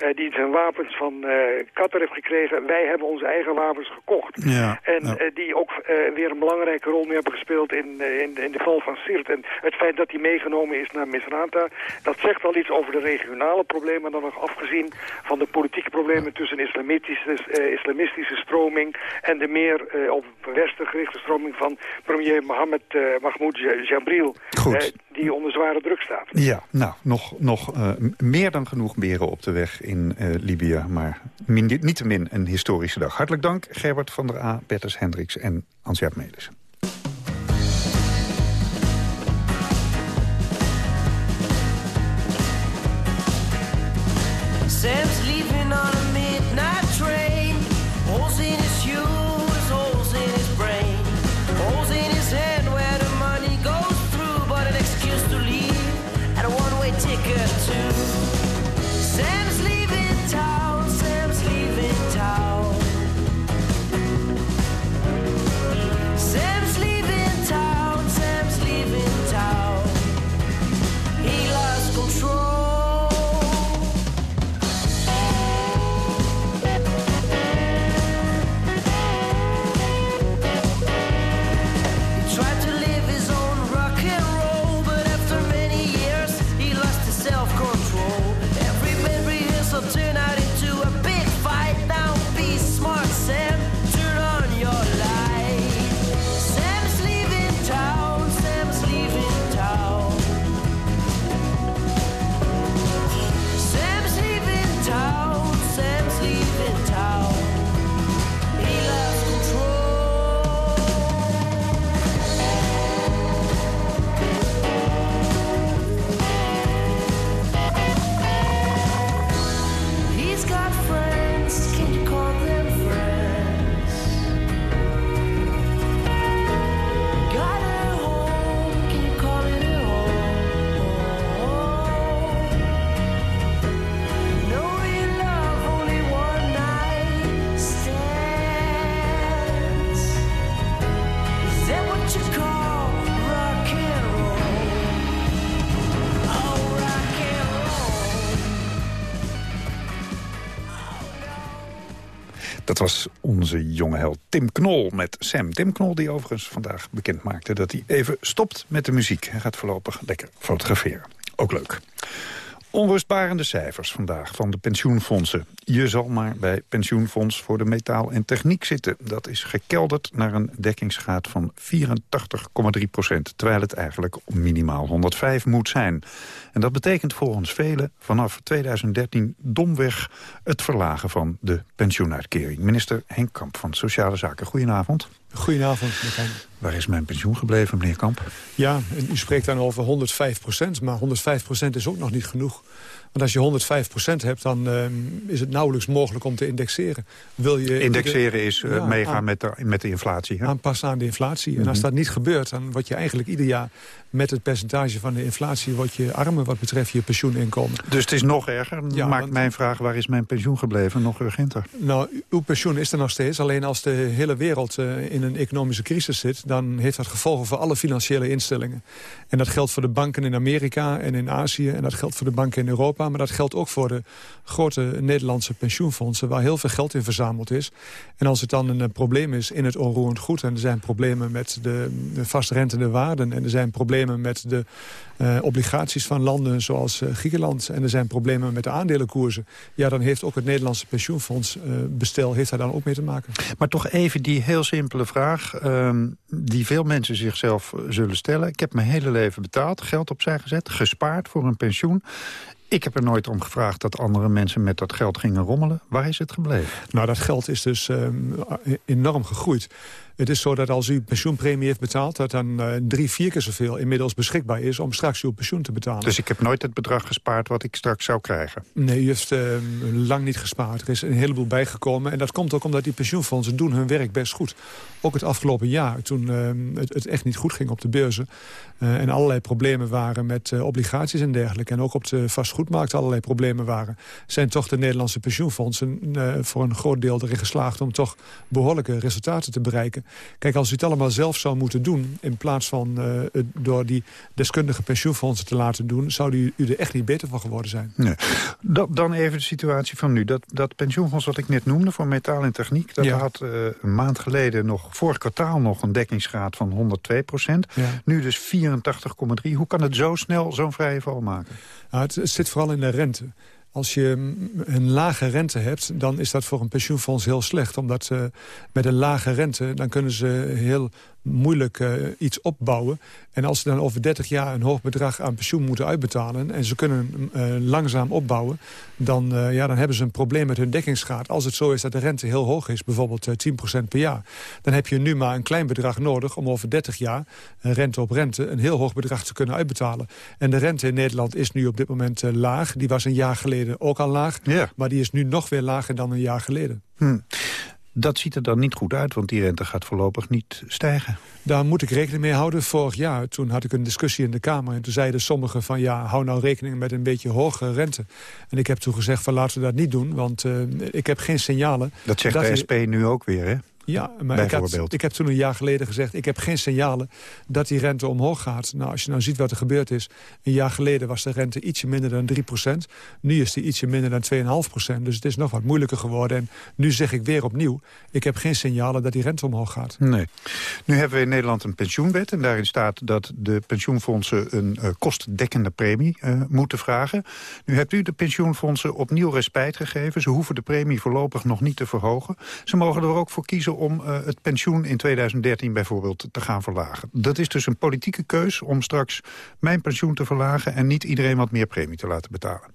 eh, die zijn wapens van eh, Qatar heeft gekregen. Wij hebben onze eigen wapens gekocht. Ja, En ja. die ook weer een belangrijke rol mee hebben gespeeld in, in, in de val van Sirt. En het feit dat hij meegenomen is naar Misrata, dat zegt al iets over de regionale problemen. Dan nog afgezien van de politieke problemen tussen de islamitische, islamistische stroming en de meer op westen gerichte stroming van premier Mohammed Mahmoud Ja- Jabril. Goed. die onder druk staat. Ja, nou, nog, nog eh, meer dan genoeg beren op de weg in eh, Libië. Maar min, niettemin een historische dag. Hartelijk dank, Gerbert van der A, Bertus Hendricks en Ansjap Melis. Was onze jonge held Tim Knol met Sam. Tim Knol die overigens vandaag bekend maakte dat hij even stopt met de muziek. Hij gaat voorlopig lekker fotograferen. Ook leuk. Onrustbarende cijfers vandaag van de pensioenfondsen. Je zal maar bij pensioenfonds voor de metaal en techniek zitten. Dat is gekelderd naar een dekkingsgraad van 84,3 procent. Terwijl het eigenlijk minimaal 105 moet zijn. En dat betekent volgens velen vanaf 2013 domweg het verlagen van de pensioenuitkering. Minister Henk Kamp van Sociale Zaken, goedenavond. Goedenavond, meneer. Waar is mijn pensioen gebleven, meneer Kamp? Ja, en u spreekt dan over 105 procent, maar 105 procent is ook nog niet genoeg. Want als je 105 procent hebt, dan ehm, is het nauwelijks mogelijk om te indexeren. Wil je Indexeren is eh, Ja, meegaan aan- met de, met de inflatie. Hè? aanpassen aan de inflatie. En als Mhm. dat niet gebeurt, dan word je eigenlijk ieder jaar... met het percentage van de inflatie word je armer wat betreft je pensioeninkomen. Dus het is nog erger. Ja, Maakt want- mijn vraag, waar is mijn pensioen gebleven, nog urgenter. Nou, uw pensioen is er nog steeds. Alleen als de hele wereld eh, in een economische crisis zit... dan heeft dat gevolgen voor alle financiële instellingen. En dat geldt voor de banken in Amerika en in Azië... en dat geldt voor de banken in Europa. Maar dat geldt ook voor de grote Nederlandse pensioenfondsen... waar heel veel geld in verzameld is. En als het dan een eh, probleem is in het onroerend goed... en er zijn problemen met de, de vastrentende waarden... en er zijn problemen met de eh, obligaties van landen zoals eh, Griekenland... en er zijn problemen met de aandelenkoersen... ja, dan heeft ook het Nederlandse pensioenfondsbestel heeft daar dan ook mee te maken. Maar toch even die heel simpele vraag... ehm, die veel mensen zichzelf eh, zullen stellen. Ik heb mijn hele leven betaald, geld opzij gezet, gespaard voor een pensioen. Ik heb er nooit om gevraagd dat andere mensen met dat geld gingen rommelen. Waar is het gebleven? Nou, dat geld is dus ehm, enorm gegroeid. Het is zo dat als u pensioenpremie heeft betaald... dat dan uh, drie, vier keer zoveel inmiddels beschikbaar is... om straks uw pensioen te betalen. Dus ik heb nooit het bedrag gespaard wat ik straks zou krijgen? Nee, u heeft uh, lang niet gespaard. Er is een heleboel bijgekomen. En dat komt ook omdat die pensioenfondsen doen hun werk best goed. Ook het afgelopen jaar, toen uh, het, het, echt niet goed ging op de beurzen... en allerlei problemen waren met obligaties en dergelijke... en ook op de vastgoedmarkt allerlei problemen waren... zijn toch de Nederlandse pensioenfondsen voor een groot deel erin geslaagd... om toch behoorlijke resultaten te bereiken. Kijk, als u het allemaal zelf zou moeten doen... in plaats van uh, door die deskundige pensioenfondsen te laten doen... zou u, u er echt niet beter van geworden zijn. Nee. dan even de situatie van nu. Dat, dat pensioenfonds wat ik net noemde voor metaal en techniek... dat ja. had uh, een maand geleden nog, vorig kwartaal nog een dekkingsgraad van 102 procent. Ja. Nu dus 84,3. Hoe kan het zo snel zo'n vrije val maken? Nou, het, het zit vooral in de rente. Als je een lage rente hebt, dan is dat voor een pensioenfonds heel slecht. Omdat uh, met een lage rente, dan kunnen ze heel moeilijk uh, iets opbouwen. En als ze dan over 30 jaar een hoog bedrag aan pensioen moeten uitbetalen... en ze kunnen uh, langzaam opbouwen, dan, uh, ja, dan hebben ze een probleem met hun dekkingsgraad. Als het zo is dat de rente heel hoog is, bijvoorbeeld 10% per jaar... dan heb je nu maar een klein bedrag nodig om over 30 jaar... rente op rente een heel hoog bedrag te kunnen uitbetalen. En de rente in Nederland is nu op dit moment laag. Die was een jaar geleden ook al laag. Ja. Maar die is nu nog weer lager dan een jaar geleden. Hm. Dat ziet er dan niet goed uit, want die rente gaat voorlopig niet stijgen. Daar moet ik rekening mee houden. Vorig jaar, toen had ik een discussie in de Kamer... en toen zeiden sommigen van ja, hou nou rekening met een beetje hoge rente. En ik heb toen gezegd van laten we dat niet doen, want uh, ik heb geen signalen... Dat zegt dat de SP je... nu ook weer, hè? Ja, maar ik heb, ik heb toen een jaar geleden gezegd... ik heb geen signalen dat die rente omhoog gaat. Nou, als je nou ziet wat er gebeurd is... een jaar geleden was de rente ietsje minder dan 3% Nu is die ietsje minder dan 2,5% Dus het is nog wat moeilijker geworden. En nu zeg ik weer opnieuw... ik heb geen signalen dat die rente omhoog gaat. Nee. Nu hebben we in Nederland een pensioenwet... en daarin staat dat de pensioenfondsen een uh, kostdekkende premie uh, moeten vragen. Nu hebt u de pensioenfondsen opnieuw respijt gegeven. Ze hoeven de premie voorlopig nog niet te verhogen. Ze mogen er ook voor kiezen om uh, het pensioen in 2013 bijvoorbeeld te gaan verlagen. Dat is dus een politieke keus om straks mijn pensioen te verlagen... en niet iedereen wat meer premie te laten betalen.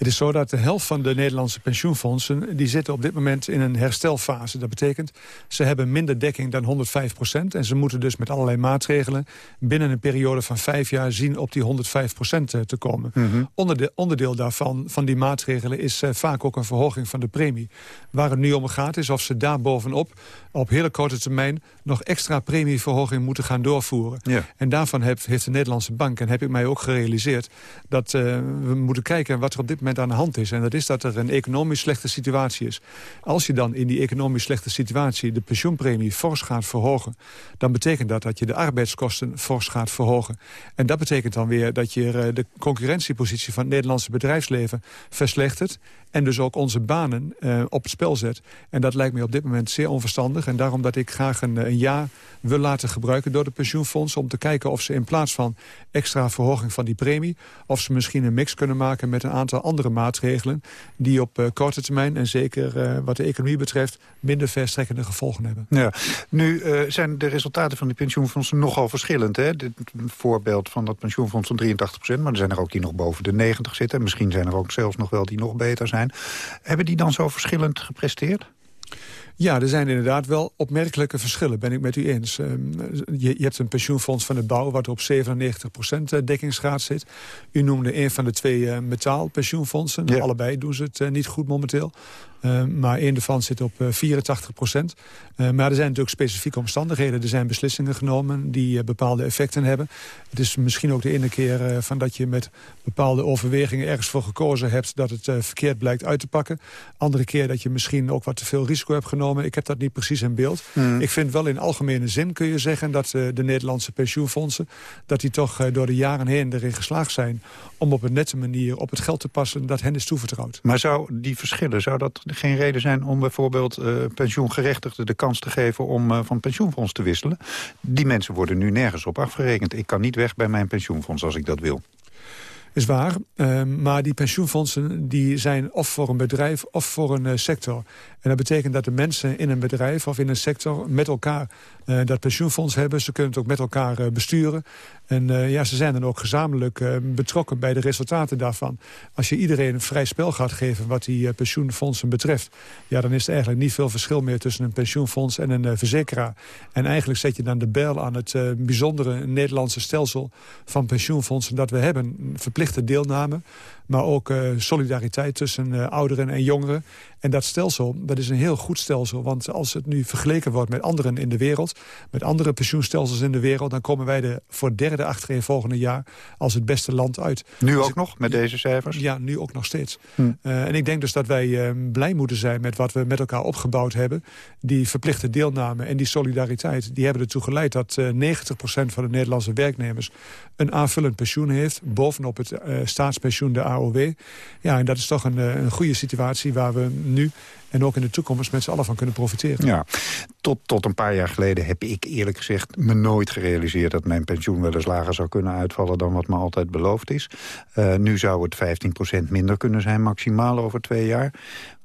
Het is zo dat de helft van de Nederlandse pensioenfondsen... die zitten op dit moment in een herstelfase. Dat betekent, ze hebben minder dekking dan 105 procent... en ze moeten dus met allerlei maatregelen... binnen een periode van vijf jaar zien op die 105 procent te komen. Mhm. Mm -hmm. Onderde onderdeel daarvan, van die maatregelen... is uh, vaak ook een verhoging van de premie. Waar het nu om gaat is of ze daar bovenop... op hele korte termijn nog extra premieverhoging moeten gaan doorvoeren. Ja. En daarvan heeft, heeft de Nederlandse bank, en heb ik mij ook gerealiseerd... dat uh, we moeten kijken wat er op dit moment aan de hand is. En dat is dat er een economisch slechte situatie is. Als je dan in die economisch slechte situatie de pensioenpremie fors gaat verhogen... dan betekent dat dat je de arbeidskosten fors gaat verhogen. En dat betekent dan weer dat je uh, de concurrentiepositie van het Nederlandse bedrijfsleven verslechtert en dus ook onze banen uh, op het spel zet. En dat lijkt mij op dit moment zeer onverstandig. En daarom dat ik graag een, een jaar wil laten gebruiken door de pensioenfondsen... om te kijken of ze in plaats van extra verhoging van die premie... of ze misschien een mix kunnen maken met een aantal andere maatregelen... die op uh, korte termijn en zeker uh, wat de economie betreft... minder verstrekkende gevolgen hebben. Ja. Nu zijn de resultaten van die pensioenfondsen nogal verschillend. Hè? Dit voorbeeld van dat pensioenfonds van 83% maar er zijn er ook die nog boven de 90 zitten. Misschien zijn er ook zelfs nog wel die nog beter zijn. Hebben die dan zo verschillend gepresteerd? Ja, er zijn inderdaad wel opmerkelijke verschillen, ben ik met u eens. Uh, je, hebt een pensioenfonds van de bouw wat op 97% dekkingsgraad zit. U noemde een van de twee uh, metaalpensioenfondsen. Ja. Allebei doen ze het uh, niet goed momenteel. Uh, maar één daarvan zit op 84 procent. Uh, maar er zijn natuurlijk specifieke omstandigheden. Er zijn beslissingen genomen die bepaalde effecten hebben. Het is misschien ook de ene keer van dat je met bepaalde overwegingen ergens voor gekozen hebt... dat het verkeerd blijkt uit te pakken. Andere keer dat je misschien ook wat te veel risico hebt genomen. Ik heb dat niet precies in beeld. Mm. Ik vind wel in algemene zin kun je zeggen dat de Nederlandse pensioenfondsen... dat die toch door de jaren heen erin geslaagd zijn... om op een nette manier op het geld te passen dat hen is toevertrouwd. Maar zou die verschillen, zou dat geen reden zijn om bijvoorbeeld uh, pensioengerechtigden de kans te geven om uh, van pensioenfonds te wisselen? Die mensen worden nu nergens op afgerekend. Ik kan niet weg bij mijn pensioenfonds als ik dat wil. is waar. Uh, maar die pensioenfondsen die zijn of voor een bedrijf of voor een sector. En dat betekent dat de mensen in een bedrijf of in een sector met elkaar uh, dat pensioenfonds hebben. Ze kunnen het ook met elkaar besturen. En ja, ze zijn dan ook gezamenlijk betrokken bij de resultaten daarvan. Als je iedereen een vrij spel gaat geven wat die pensioenfondsen betreft... ja, dan is er eigenlijk niet veel verschil meer tussen een pensioenfonds en een verzekeraar. En eigenlijk zet je dan de bel aan het bijzondere Nederlandse stelsel van pensioenfondsen dat we hebben. Verplichte deelname, maar ook solidariteit tussen ouderen en jongeren. En dat stelsel, dat is een heel goed stelsel. Want als het nu vergeleken wordt met anderen in de wereld... met andere pensioenstelsels in de wereld... dan komen wij er voor derde achterin volgende jaar als het beste land uit. Nu dus ook nog, met deze cijfers? Ja, nu ook nog steeds. Hm. Uh, en ik denk dus dat wij blij moeten zijn met wat we met elkaar opgebouwd hebben. Die verplichte deelname en die solidariteit... die hebben ertoe geleid dat 90% van de Nederlandse werknemers... een aanvullend pensioen heeft, bovenop het staatspensioen, de AOW. Ja, en dat is toch een, een goede situatie waar we nu en ook in de toekomst met z'n allen van kunnen profiteren. Ja, tot, tot een paar jaar geleden heb ik eerlijk gezegd me nooit gerealiseerd... dat mijn pensioen wel eens lager zou kunnen uitvallen dan wat me altijd beloofd is. Uh, nu zou het 15% minder kunnen zijn, maximaal over twee jaar.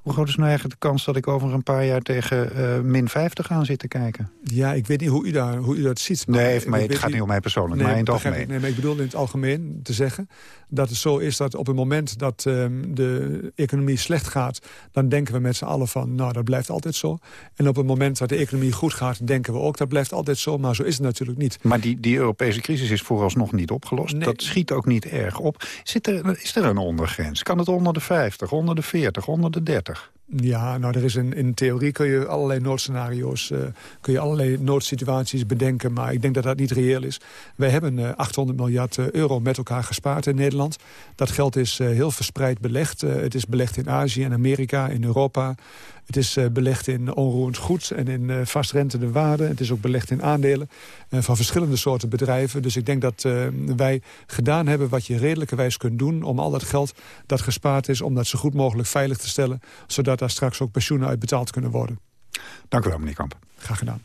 Hoe groot is nou eigenlijk de kans dat ik over een paar jaar tegen uh, min 50 aan zit te kijken? Ja, ik weet niet hoe u, daar, hoe u dat ziet. Maar nee, maar het gaat niet om mij persoonlijk, nee, maar in het algemeen. Ik, nee, maar ik bedoel in het algemeen te zeggen dat het zo is dat op het moment dat um, de economie slecht gaat... dan denken we met z'n allen van, nou, dat blijft altijd zo. En op het moment dat de economie goed gaat, denken we ook... dat blijft altijd zo, maar zo is het natuurlijk niet. Maar die, die Europese crisis is vooralsnog niet opgelost. Nee. Dat schiet ook niet erg op. Zit er, is er een ondergrens? Kan het onder de 50, onder de 40, onder de 30? Ja, nou, er is een, in theorie kun je allerlei noodscenario's... Uh, kun je allerlei noodsituaties bedenken, maar ik denk dat dat niet reëel is. Wij hebben uh, 800 miljard uh, euro met elkaar gespaard in Nederland. Dat geld is heel verspreid belegd. het is belegd in Azië en Amerika, in Europa. Het is uh, belegd in onroerend goed en in uh, vastrentende waarden. Het is ook belegd in aandelen uh, van verschillende soorten bedrijven. Dus ik denk dat wij gedaan hebben wat je redelijkerwijs kunt doen... om al dat geld dat gespaard is, om dat zo goed mogelijk veilig te stellen... zodat daar straks ook pensioenen uitbetaald kunnen worden. Dank u wel, meneer Kamp. Graag gedaan.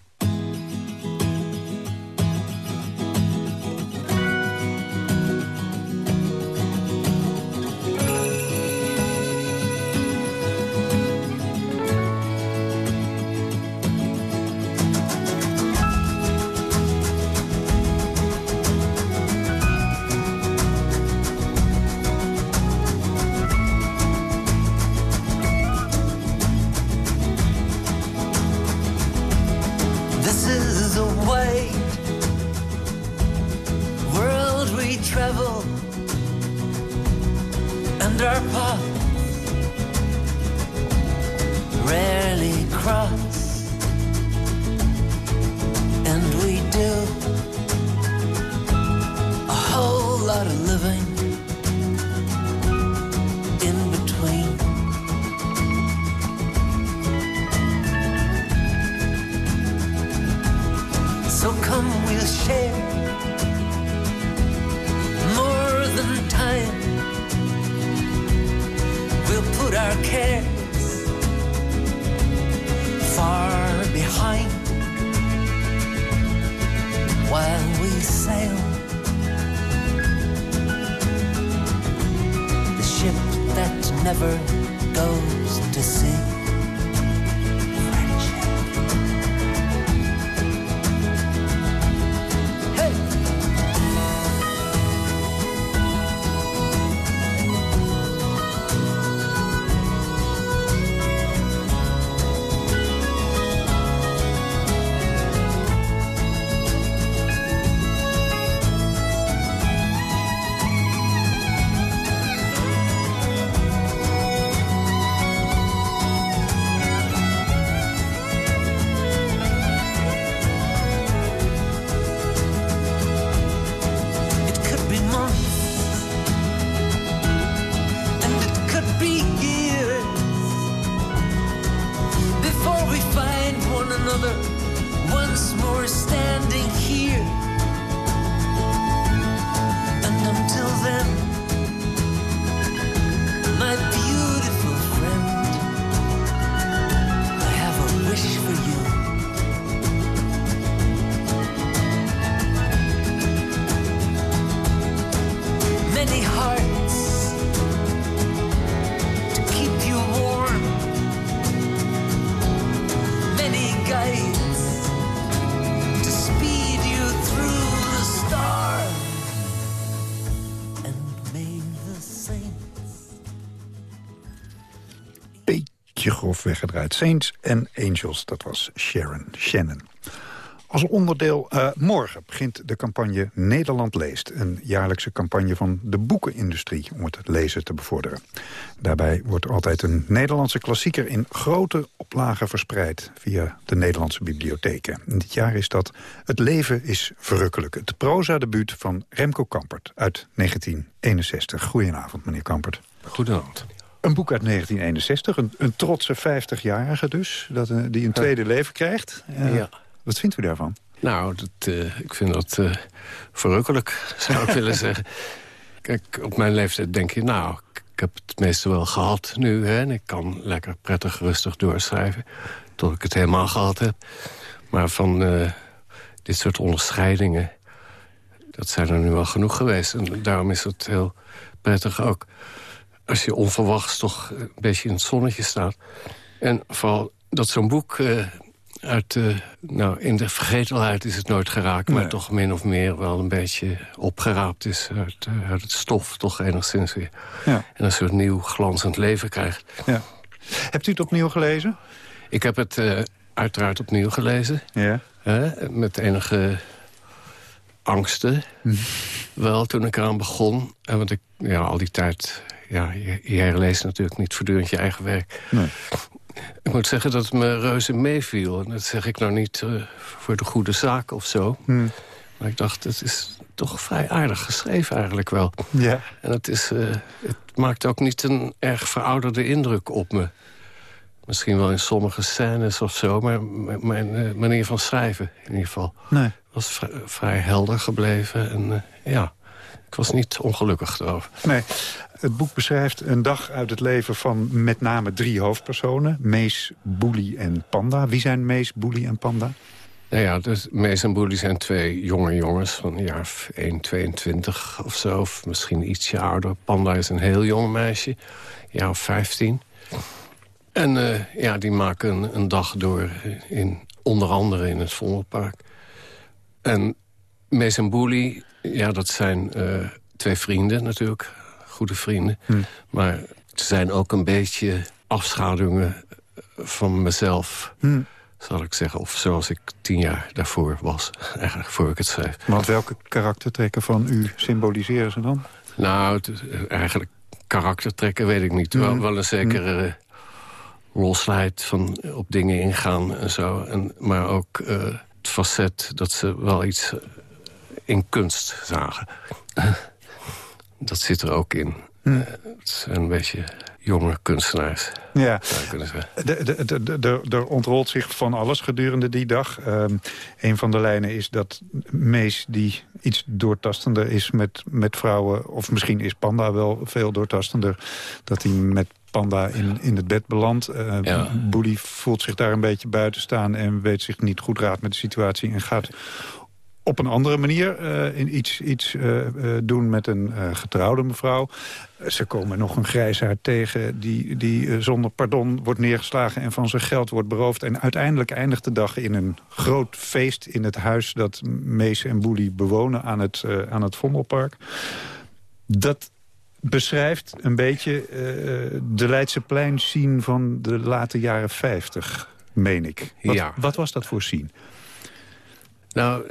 Saints and Angels, dat was Sharon Shannon. Als onderdeel, eh, morgen begint de campagne Nederland leest. Een jaarlijkse campagne van de boekenindustrie om het lezen te bevorderen. Daarbij wordt altijd een Nederlandse klassieker in grote oplagen verspreid via de Nederlandse bibliotheken. En dit jaar is dat Het leven is verrukkelijk. Het proza-debuut van Remco Kampert uit 1961. Goedenavond, meneer Kampert. Goedenavond. Een boek uit 1961, een, een trotse 50-jarige dus, dat, eh, die een tweede leven krijgt. Eh, Ja. Wat vindt u daarvan? Nou, dat, eh, ik vind dat verrukkelijk, [LAUGHS] zou ik willen zeggen. Kijk, op mijn leeftijd denk je, nou, ik heb het meeste wel gehad nu. Hè, en ik kan lekker prettig rustig doorschrijven. Tot ik het helemaal gehad heb. Maar van dit soort onderscheidingen... dat zijn er nu wel genoeg geweest. En daarom is het heel prettig ook... als je onverwachts toch een beetje in het zonnetje staat. En vooral dat zo'n boek... eh, uit, eh, nou, in de vergetelheid is het nooit geraakt... maar Nee. toch min of meer wel een beetje opgeraapt is... uit, eh, uit het stof toch enigszins weer. Ja. En een soort nieuw glanzend leven krijgt. Ja. Hebt u het opnieuw gelezen? Ik heb het uiteraard opnieuw gelezen. Ja. Hè, met enige angsten. Hm. Wel, toen ik eraan begon. En want ik, ja, al die tijd... Ja, je herleest natuurlijk niet voortdurend je eigen werk. Nee. Ik moet zeggen dat het me reuze meeviel. En dat zeg ik nou niet eh, voor de goede zaak of zo. Hm. Maar ik dacht, het is toch vrij aardig geschreven eigenlijk wel. Ja. En het, is, eh, het maakt ook niet een erg verouderde indruk op me. Misschien wel in sommige scènes of zo, maar mijn eh, manier van schrijven in ieder geval... Nee. was vri- vrij helder gebleven. En ja, ik was niet ongelukkig erover. Nee. Het boek beschrijft een dag uit het leven van met name drie hoofdpersonen. Mees, Boelie en Panda. Wie zijn Mees, Boelie en Panda? Nou ja, dus Mees en Boelie zijn twee jonge jongens van jaar of 1, 22 of zo. Of misschien ietsje ouder. Panda is een heel jong meisje, een jaar of 15. En eh, ja, die maken een, een dag door in, onder andere in het Vondelpark. En Mees en Boelie, ja, dat zijn eh, twee vrienden natuurlijk. Goede vrienden. Maar ze zijn ook een beetje afschaduwingen van mezelf Hm. zal ik zeggen. Of zoals ik tien jaar daarvoor was, [LAUGHS] eigenlijk voor ik het schreef. Want welke karaktertrekken van u symboliseren ze dan? Nou, het is, eh, eigenlijk karaktertrekken weet ik niet. Wel, Mm. wel een zekere eh, losheid van eh, op dingen ingaan en zo. En, maar ook eh, het facet dat ze wel iets eh, in kunst zagen. [LAUGHS] dat zit er ook in. Hm. Eh, het zijn een beetje jonge kunstenaars, Ja. zou je kunnen zeggen. De- de- de- de- de- Er ontrolt zich van alles gedurende die dag. Ehm, een van de lijnen is dat Mees, die iets doortastender is met, met vrouwen... of misschien is Panda wel veel doortastender... dat hij met Panda in, in het bed belandt. Uh, Ja. Voelt zich daar een beetje buiten staan... en weet zich niet goed raad met de situatie... en gaat op een andere manier eh, in iets, iets eh, eh, doen met een getrouwde mevrouw. Ze komen nog een grijsaard tegen die, die zonder pardon wordt neergeslagen... en van zijn geld wordt beroofd. En uiteindelijk eindigt de dag in een groot feest in het huis... dat Mees en Boelie bewonen aan het, aan het Vondelpark. Dat beschrijft een beetje de Leidseplein scene van de late jaren 50, meen ik. Wat, Ja. wat was dat voor scene? Nou,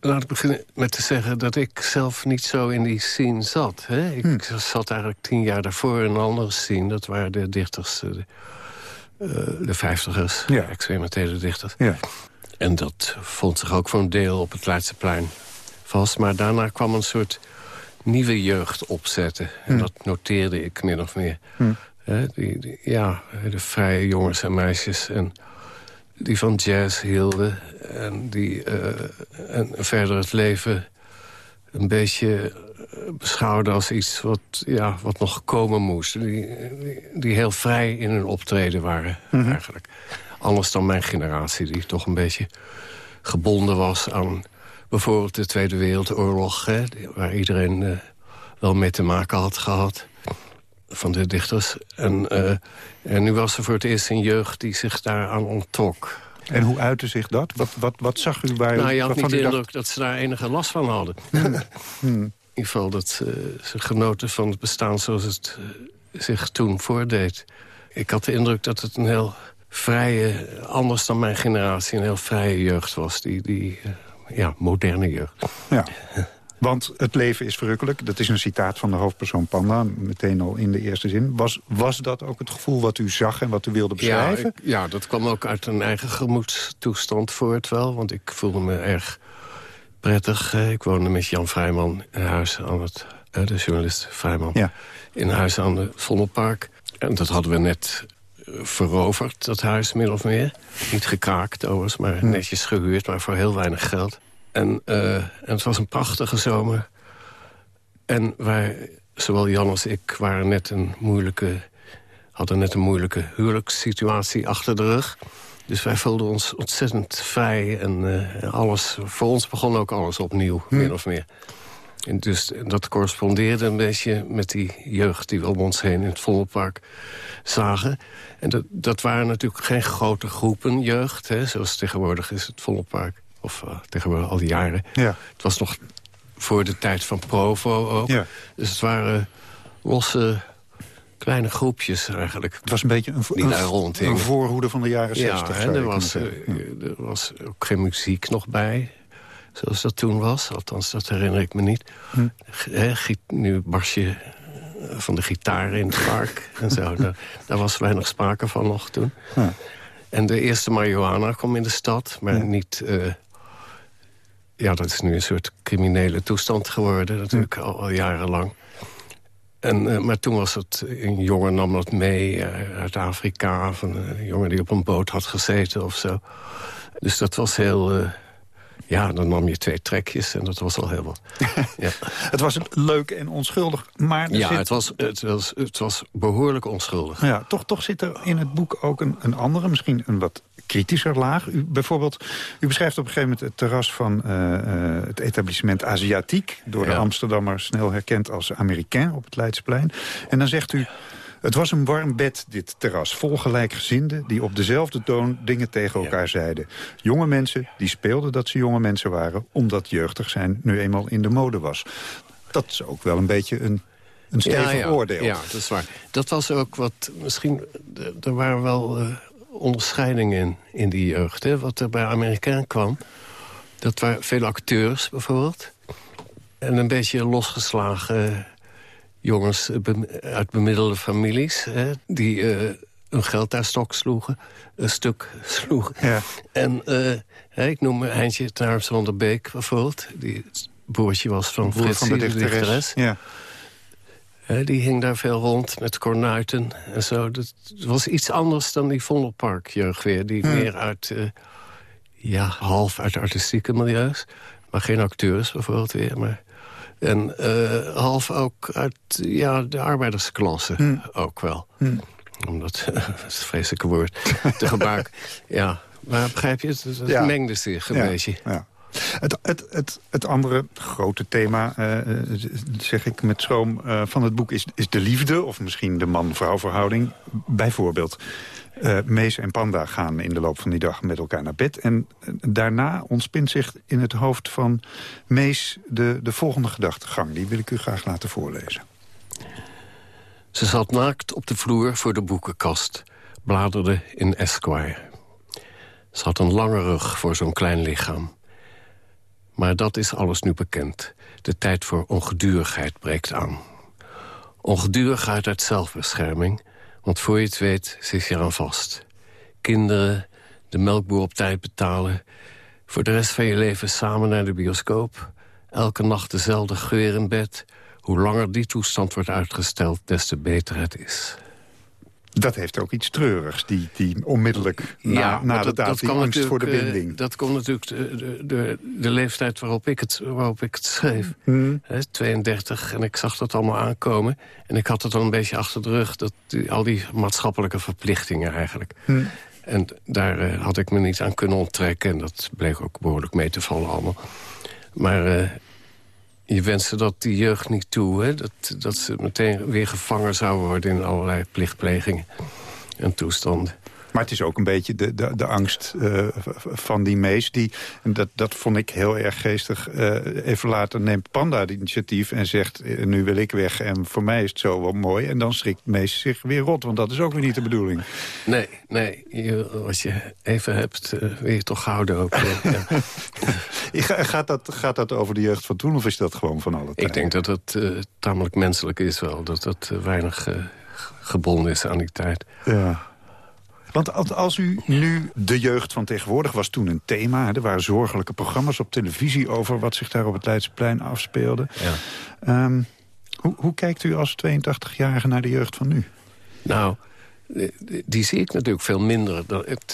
laat ik beginnen met te zeggen dat ik zelf niet zo in die scene zat. Hè? Ik Hm. zat eigenlijk tien jaar daarvoor in een andere scene. Dat waren de dichters, eh, de, eh, de vijftigers, Ja. experimentele dichters. Ja. En dat vond zich ook voor een deel op het Leidseplein vast. Maar daarna kwam een soort nieuwe jeugd opzetten. En Hm. dat noteerde ik min of meer. Hm. Hè, die, die- ja, de vrije jongens en meisjes. En die van jazz hielden. En die eh, en verder het leven een beetje eh, beschouwden als iets wat, ja, wat nog komen moest. Die, die, die heel vrij in hun optreden waren, Mhm. eigenlijk. Anders dan mijn generatie, die toch een beetje gebonden was aan bijvoorbeeld de Tweede Wereldoorlog... Hè, waar iedereen eh, wel mee te maken had gehad van de dichters. En, eh, en nu was er voor het eerst een jeugd die zich daaraan onttrok. En hoe uitte zich dat? Wat, wat, wat zag u bij... Nou, je had niet de dacht- indruk dat ze daar enige last van hadden. [LAUGHS] Hmm. In ieder geval dat eh, ze genoten van het bestaan zoals het eh, zich toen voordeed. Ik had de indruk dat het een heel vrije, anders dan mijn generatie... een heel vrije jeugd was, die, die ja, moderne jeugd. Ja. [LAUGHS] Want het leven is verrukkelijk. Dat is een citaat van de hoofdpersoon Panda, meteen al in de eerste zin. Was, was dat ook het gevoel wat u zag en wat u wilde Ja, beschrijven? ik- ja, dat kwam ook uit een eigen gemoedstoestand voort wel. Want ik voelde me erg prettig. Eh, Ik woonde met Jan Vrijman in huis aan het... eh, de journalist Vrijman. Ja. In huis aan het Vondelpark. En dat hadden we net eh, veroverd, dat huis min of meer. Niet gekraakt overigens, maar netjes gehuurd. Maar voor heel weinig geld. En, eh, en het was een prachtige zomer. En wij, zowel Jan als ik, waren net een moeilijke, hadden net een moeilijke huwelijkssituatie achter de rug. Dus wij voelden ons ontzettend vrij. En eh, alles, voor ons begon ook alles opnieuw, min of meer. En dus dat correspondeerde een beetje met die jeugd die we om ons heen in het Vondelpark zagen. En dat, dat waren natuurlijk geen grote groepen jeugd, hè, zoals tegenwoordig is het Vondelpark. Of eh, tegenwoordig al die jaren. Ja. Het was nog voor de tijd van Provo ook. Ja. Dus het waren losse kleine groepjes eigenlijk. Het was een beetje een, die daar voorhoede van de jaren Ja, 60. en zou je er was, eh, er was ook geen muziek nog bij. Zoals dat toen was. Althans, dat herinner ik me niet. Hm. Nu barst je eh, van de gitaar in het park [LAUGHS] en zo. Daar, daar was weinig sprake van nog toen. Ja. En de eerste marihuana kwam in de stad, maar niet... ja, dat is nu een soort criminele toestand geworden, natuurlijk, al, al jarenlang. En, eh, maar toen was het, een jongen nam dat mee eh, uit Afrika... van een jongen die op een boot had gezeten of zo. Dus dat was heel... ja, dan nam je twee trekjes en dat was al heel wat. [LAUGHS] ja. Het was leuk en onschuldig, maar... Ja, zit- het was, het, was, het was behoorlijk onschuldig. Ja, toch, toch zit er in het boek ook een, een andere, misschien een wat kritischer laag. U, bijvoorbeeld, u beschrijft op een gegeven moment het terras van eh, eh, het etablissement Aziatiek... door de. Amsterdammer snel herkend als Amerikaan op het Leidseplein. En dan zegt u... Het was een warm bed, dit terras, vol gelijkgezinden... die op dezelfde toon dingen tegen elkaar zeiden. Jonge mensen die speelden dat ze jonge mensen waren... omdat jeugdig zijn nu eenmaal in de mode was. Dat is ook wel een beetje een, een stevig ja, ja. oordeel. Ja, dat is waar. Dat was ook wat, misschien, er waren wel eh, onderscheidingen in, in die jeugd. Hè? Wat er bij Amerikaan kwam, dat waren veel acteurs bijvoorbeeld. En een beetje losgeslagen jongens eh, uit bemiddelde families... Hè? die eh, hun geld daar stok sloegen, een stuk [LAUGHS] sloegen. Ja. En eh, ik noem Heintje Taars van der Beek bijvoorbeeld... die het broertje was van Broer Fritsie, van de dichteres. Ja. Hè, die hing daar veel rond met kornuiten en zo. Dat was iets anders dan die Vondelpark-jeugd weer. Die meer uit, eh, ja, half uit artistieke milieus. Maar geen acteurs bijvoorbeeld weer. Maar, en eh, half ook uit ja, de arbeidersklasse Hmm. ook wel. Hmm. Omdat, [LAUGHS] dat is een vreselijke woord, te gebruiken. [LAUGHS] Ja, maar begrijp je, het, het Ja. mengde zich een Ja, beetje. Ja. Het, het, het, het andere grote thema, eh, eh, zeg ik met schroom, van het boek is, is de liefde... of misschien de man-vrouw verhouding. Bijvoorbeeld, eh, Mees en Panda gaan in de loop van die dag met elkaar naar bed. En eh, daarna ontspint zich in het hoofd van Mees de, de volgende gedachtegang. Die wil ik u graag laten voorlezen. Ze zat naakt op de vloer voor de boekenkast. Bladerde in Esquire. Ze had een lange rug voor zo'n klein lichaam. Maar dat is alles nu bekend. De tijd voor ongedurigheid breekt aan. Ongedurigheid uit zelfbescherming, want voor je het weet zit je eraan vast. Kinderen, de melkboer op tijd betalen... voor de rest van je leven samen naar de bioscoop... elke nacht dezelfde geur in bed... hoe langer die toestand wordt uitgesteld, des te beter het is. Dat heeft ook iets treurigs, die, die onmiddellijk na, na de daad, die angst voor de eh, binding. dat komt natuurlijk de, de, de, leeftijd waarop ik het, waarop ik het schreef. Hmm. Hè, 32, en ik zag dat allemaal aankomen. En ik had het dan een beetje achter de rug. Dat, die- al die maatschappelijke verplichtingen eigenlijk. Hmm. En daar eh, had ik me niet aan kunnen onttrekken. En dat bleek ook behoorlijk mee te vallen allemaal. Maar eh, je wenste dat die jeugd niet toe. Hè? Dat, dat ze meteen weer gevangen zouden worden in allerlei plichtplegingen en toestanden. Maar het is ook een beetje de, de, de angst uh, van die mees. Die, en dat, dat vond ik heel erg geestig. Uh, even later neemt Panda het initiatief en zegt... Uh, nu wil ik weg en voor mij is het zo wel mooi. En dan schrikt mees zich weer rot, want dat is ook weer niet de bedoeling. Nee, nee. Je, als je even hebt, wil je toch houden ook. ja. [LAUGHS] gaat, dat, gaat dat over de jeugd van toen of is dat gewoon van alle tijd? Ik denk dat het tamelijk menselijk is wel. Dat dat weinig gebonden is aan die tijd. Ja. Want als u nu de jeugd van tegenwoordig was toen een thema... er waren zorgelijke programma's op televisie over... wat zich daar op het Leidseplein afspeelde. Ja. Um, hoe, hoe kijkt u als 82-jarige naar de jeugd van nu? Nou, die zie ik natuurlijk veel minder.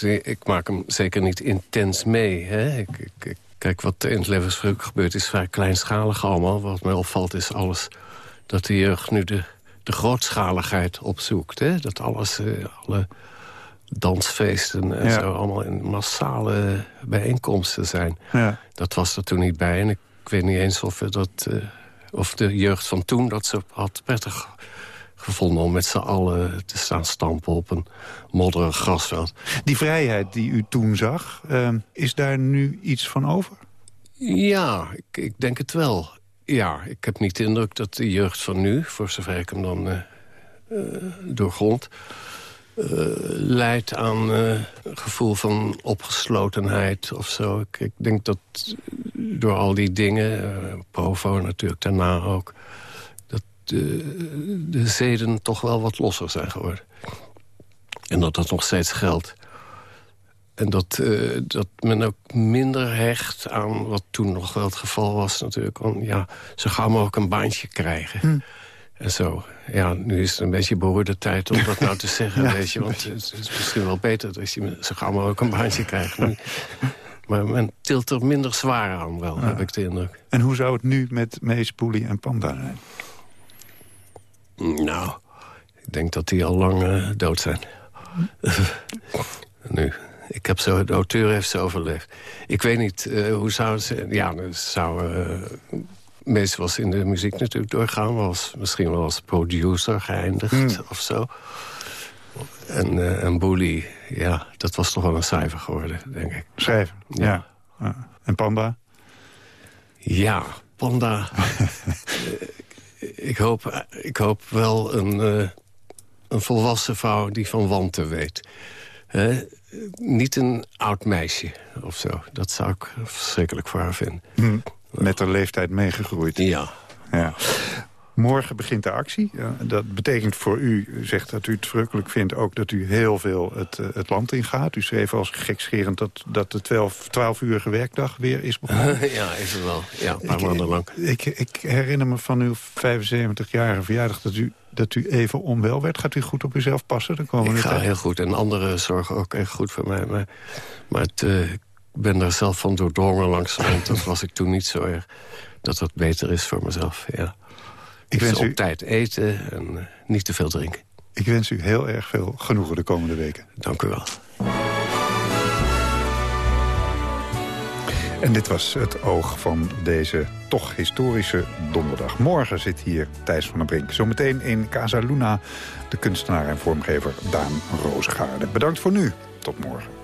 Ik maak hem zeker niet intens mee. Hè? Ik, ik, kijk, wat in het levensvruk gebeurt is vrij kleinschalig allemaal. Wat mij opvalt is alles dat de jeugd nu de, de grootschaligheid opzoekt. Hè? Dat alles, uh, alle dansfeesten en zo. Allemaal in massale bijeenkomsten zijn. Ja. Dat was er toen niet bij. En ik weet niet eens of, dat, uh, of de jeugd van toen dat ze had prettig gevonden... om met z'n allen te staan stampen op een modderig grasveld. Die vrijheid die u toen zag, uh, is daar nu iets van over? Ja, ik, ik, denk het wel. Ja, ik heb niet de indruk dat de jeugd van nu... voor zover ik hem dan uh, doorgrond uh, leidt aan uh, een gevoel van opgeslotenheid of zo. Ik, ik, denk dat door al die dingen, uh, Provo natuurlijk daarna ook... dat de, de zeden toch wel wat losser zijn geworden. En dat dat nog steeds geldt. En dat, uh, dat men ook minder hecht aan wat toen nog wel het geval was natuurlijk. Ja, zo gauw mogelijk een baantje krijgen. Hm. En zo. Ja, nu is het een beetje behoorde tijd om dat nou te [LAUGHS] zeggen, ja. weet je. Want het is misschien wel beter dat je zo gauw maar ook een baantje krijgt. [LAUGHS] Maar men tilt er minder zwaar aan wel, heb ik de indruk. En hoe zou het nu met Mees, Poelie en Panda zijn? Nou, ik denk dat die al lang uh, dood zijn. [LAUGHS] nu, ik heb zo, de auteur heeft ze overleefd. Ik weet niet, uh, hoe zou ze... Ja, zou... Uh, Mees was in de muziek natuurlijk doorgaan. Was misschien wel als producer geëindigd mm. of zo. En, uh, en Boelie, ja, dat was toch wel een cijfer geworden, denk ik. Schrijven, ja. ja. En Panda? Ja, Panda. [LAUGHS] ik, hoop, ik hoop wel een, uh, een volwassen vrouw die van wanten weet. Uh, niet een oud meisje of zo. Dat zou ik verschrikkelijk voor haar vinden. Mm met de leeftijd meegegroeid. Ja. ja. Morgen begint de actie. dat betekent voor u, zegt dat u het verrukkelijk vindt... ook dat u heel veel het, eh, het land ingaat. U schreef als gekscherend dat, dat de 12, 12 uurige werkdag weer is begonnen. [LAUGHS] ja, is het wel. Ja, een paar ik, maanden lang. Ik, ik herinner me van uw 75-jarige verjaardag... dat u, dat u even onwel werd. Gaat u goed op uzelf passen? Dan komen ik ga heel goed. En anderen zorgen ook echt goed voor mij. Maar, maar het, uh, ben daar zelf van doordrongen langzamerhand. dat was ik toen niet zo erg. Dat dat beter is voor mezelf, ja. Ik dus wens op u... tijd eten en uh, niet te veel drinken. Ik wens u heel erg veel genoegen de komende weken. Dank u wel. En dit was het oog van deze toch historische donderdag. Morgen zit hier Thijs van der Brink. Zometeen in Casa Luna de kunstenaar en vormgever Daan Roosgaarde. Bedankt voor nu. Tot morgen.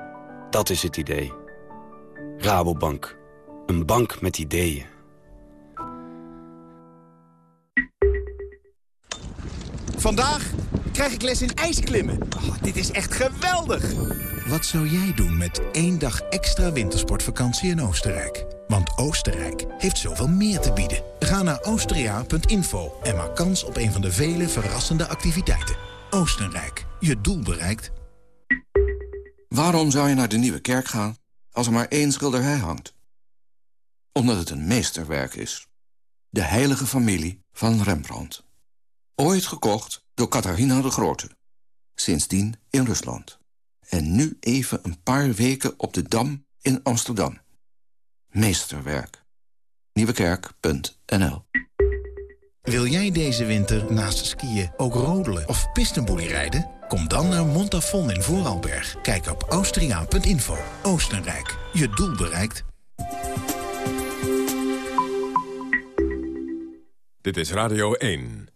Dat is het idee. Rabobank. Een bank met ideeën. Vandaag krijg ik les in ijsklimmen. Oh, dit is echt geweldig. Wat zou jij doen met één dag extra wintersportvakantie in Oostenrijk? Want Oostenrijk heeft zoveel meer te bieden. Ga naar austria.info en maak kans op een van de vele verrassende activiteiten. Oostenrijk, je doel bereikt. Waarom zou je naar de Nieuwe Kerk gaan als er maar één schilderij hangt? Omdat het een meesterwerk is. De heilige familie van Rembrandt. Ooit gekocht door Catharina de Grote. Sindsdien in Rusland. En nu even een paar weken op de Dam in Amsterdam. Meesterwerk. Nieuwekerk.nl Wil jij deze winter naast skiën ook rodelen of pistenboelie rijden? Kom dan naar Montafon in Vooralberg. Kijk op austriaan.info. Oostenrijk, je doel bereikt. Dit is Radio 1.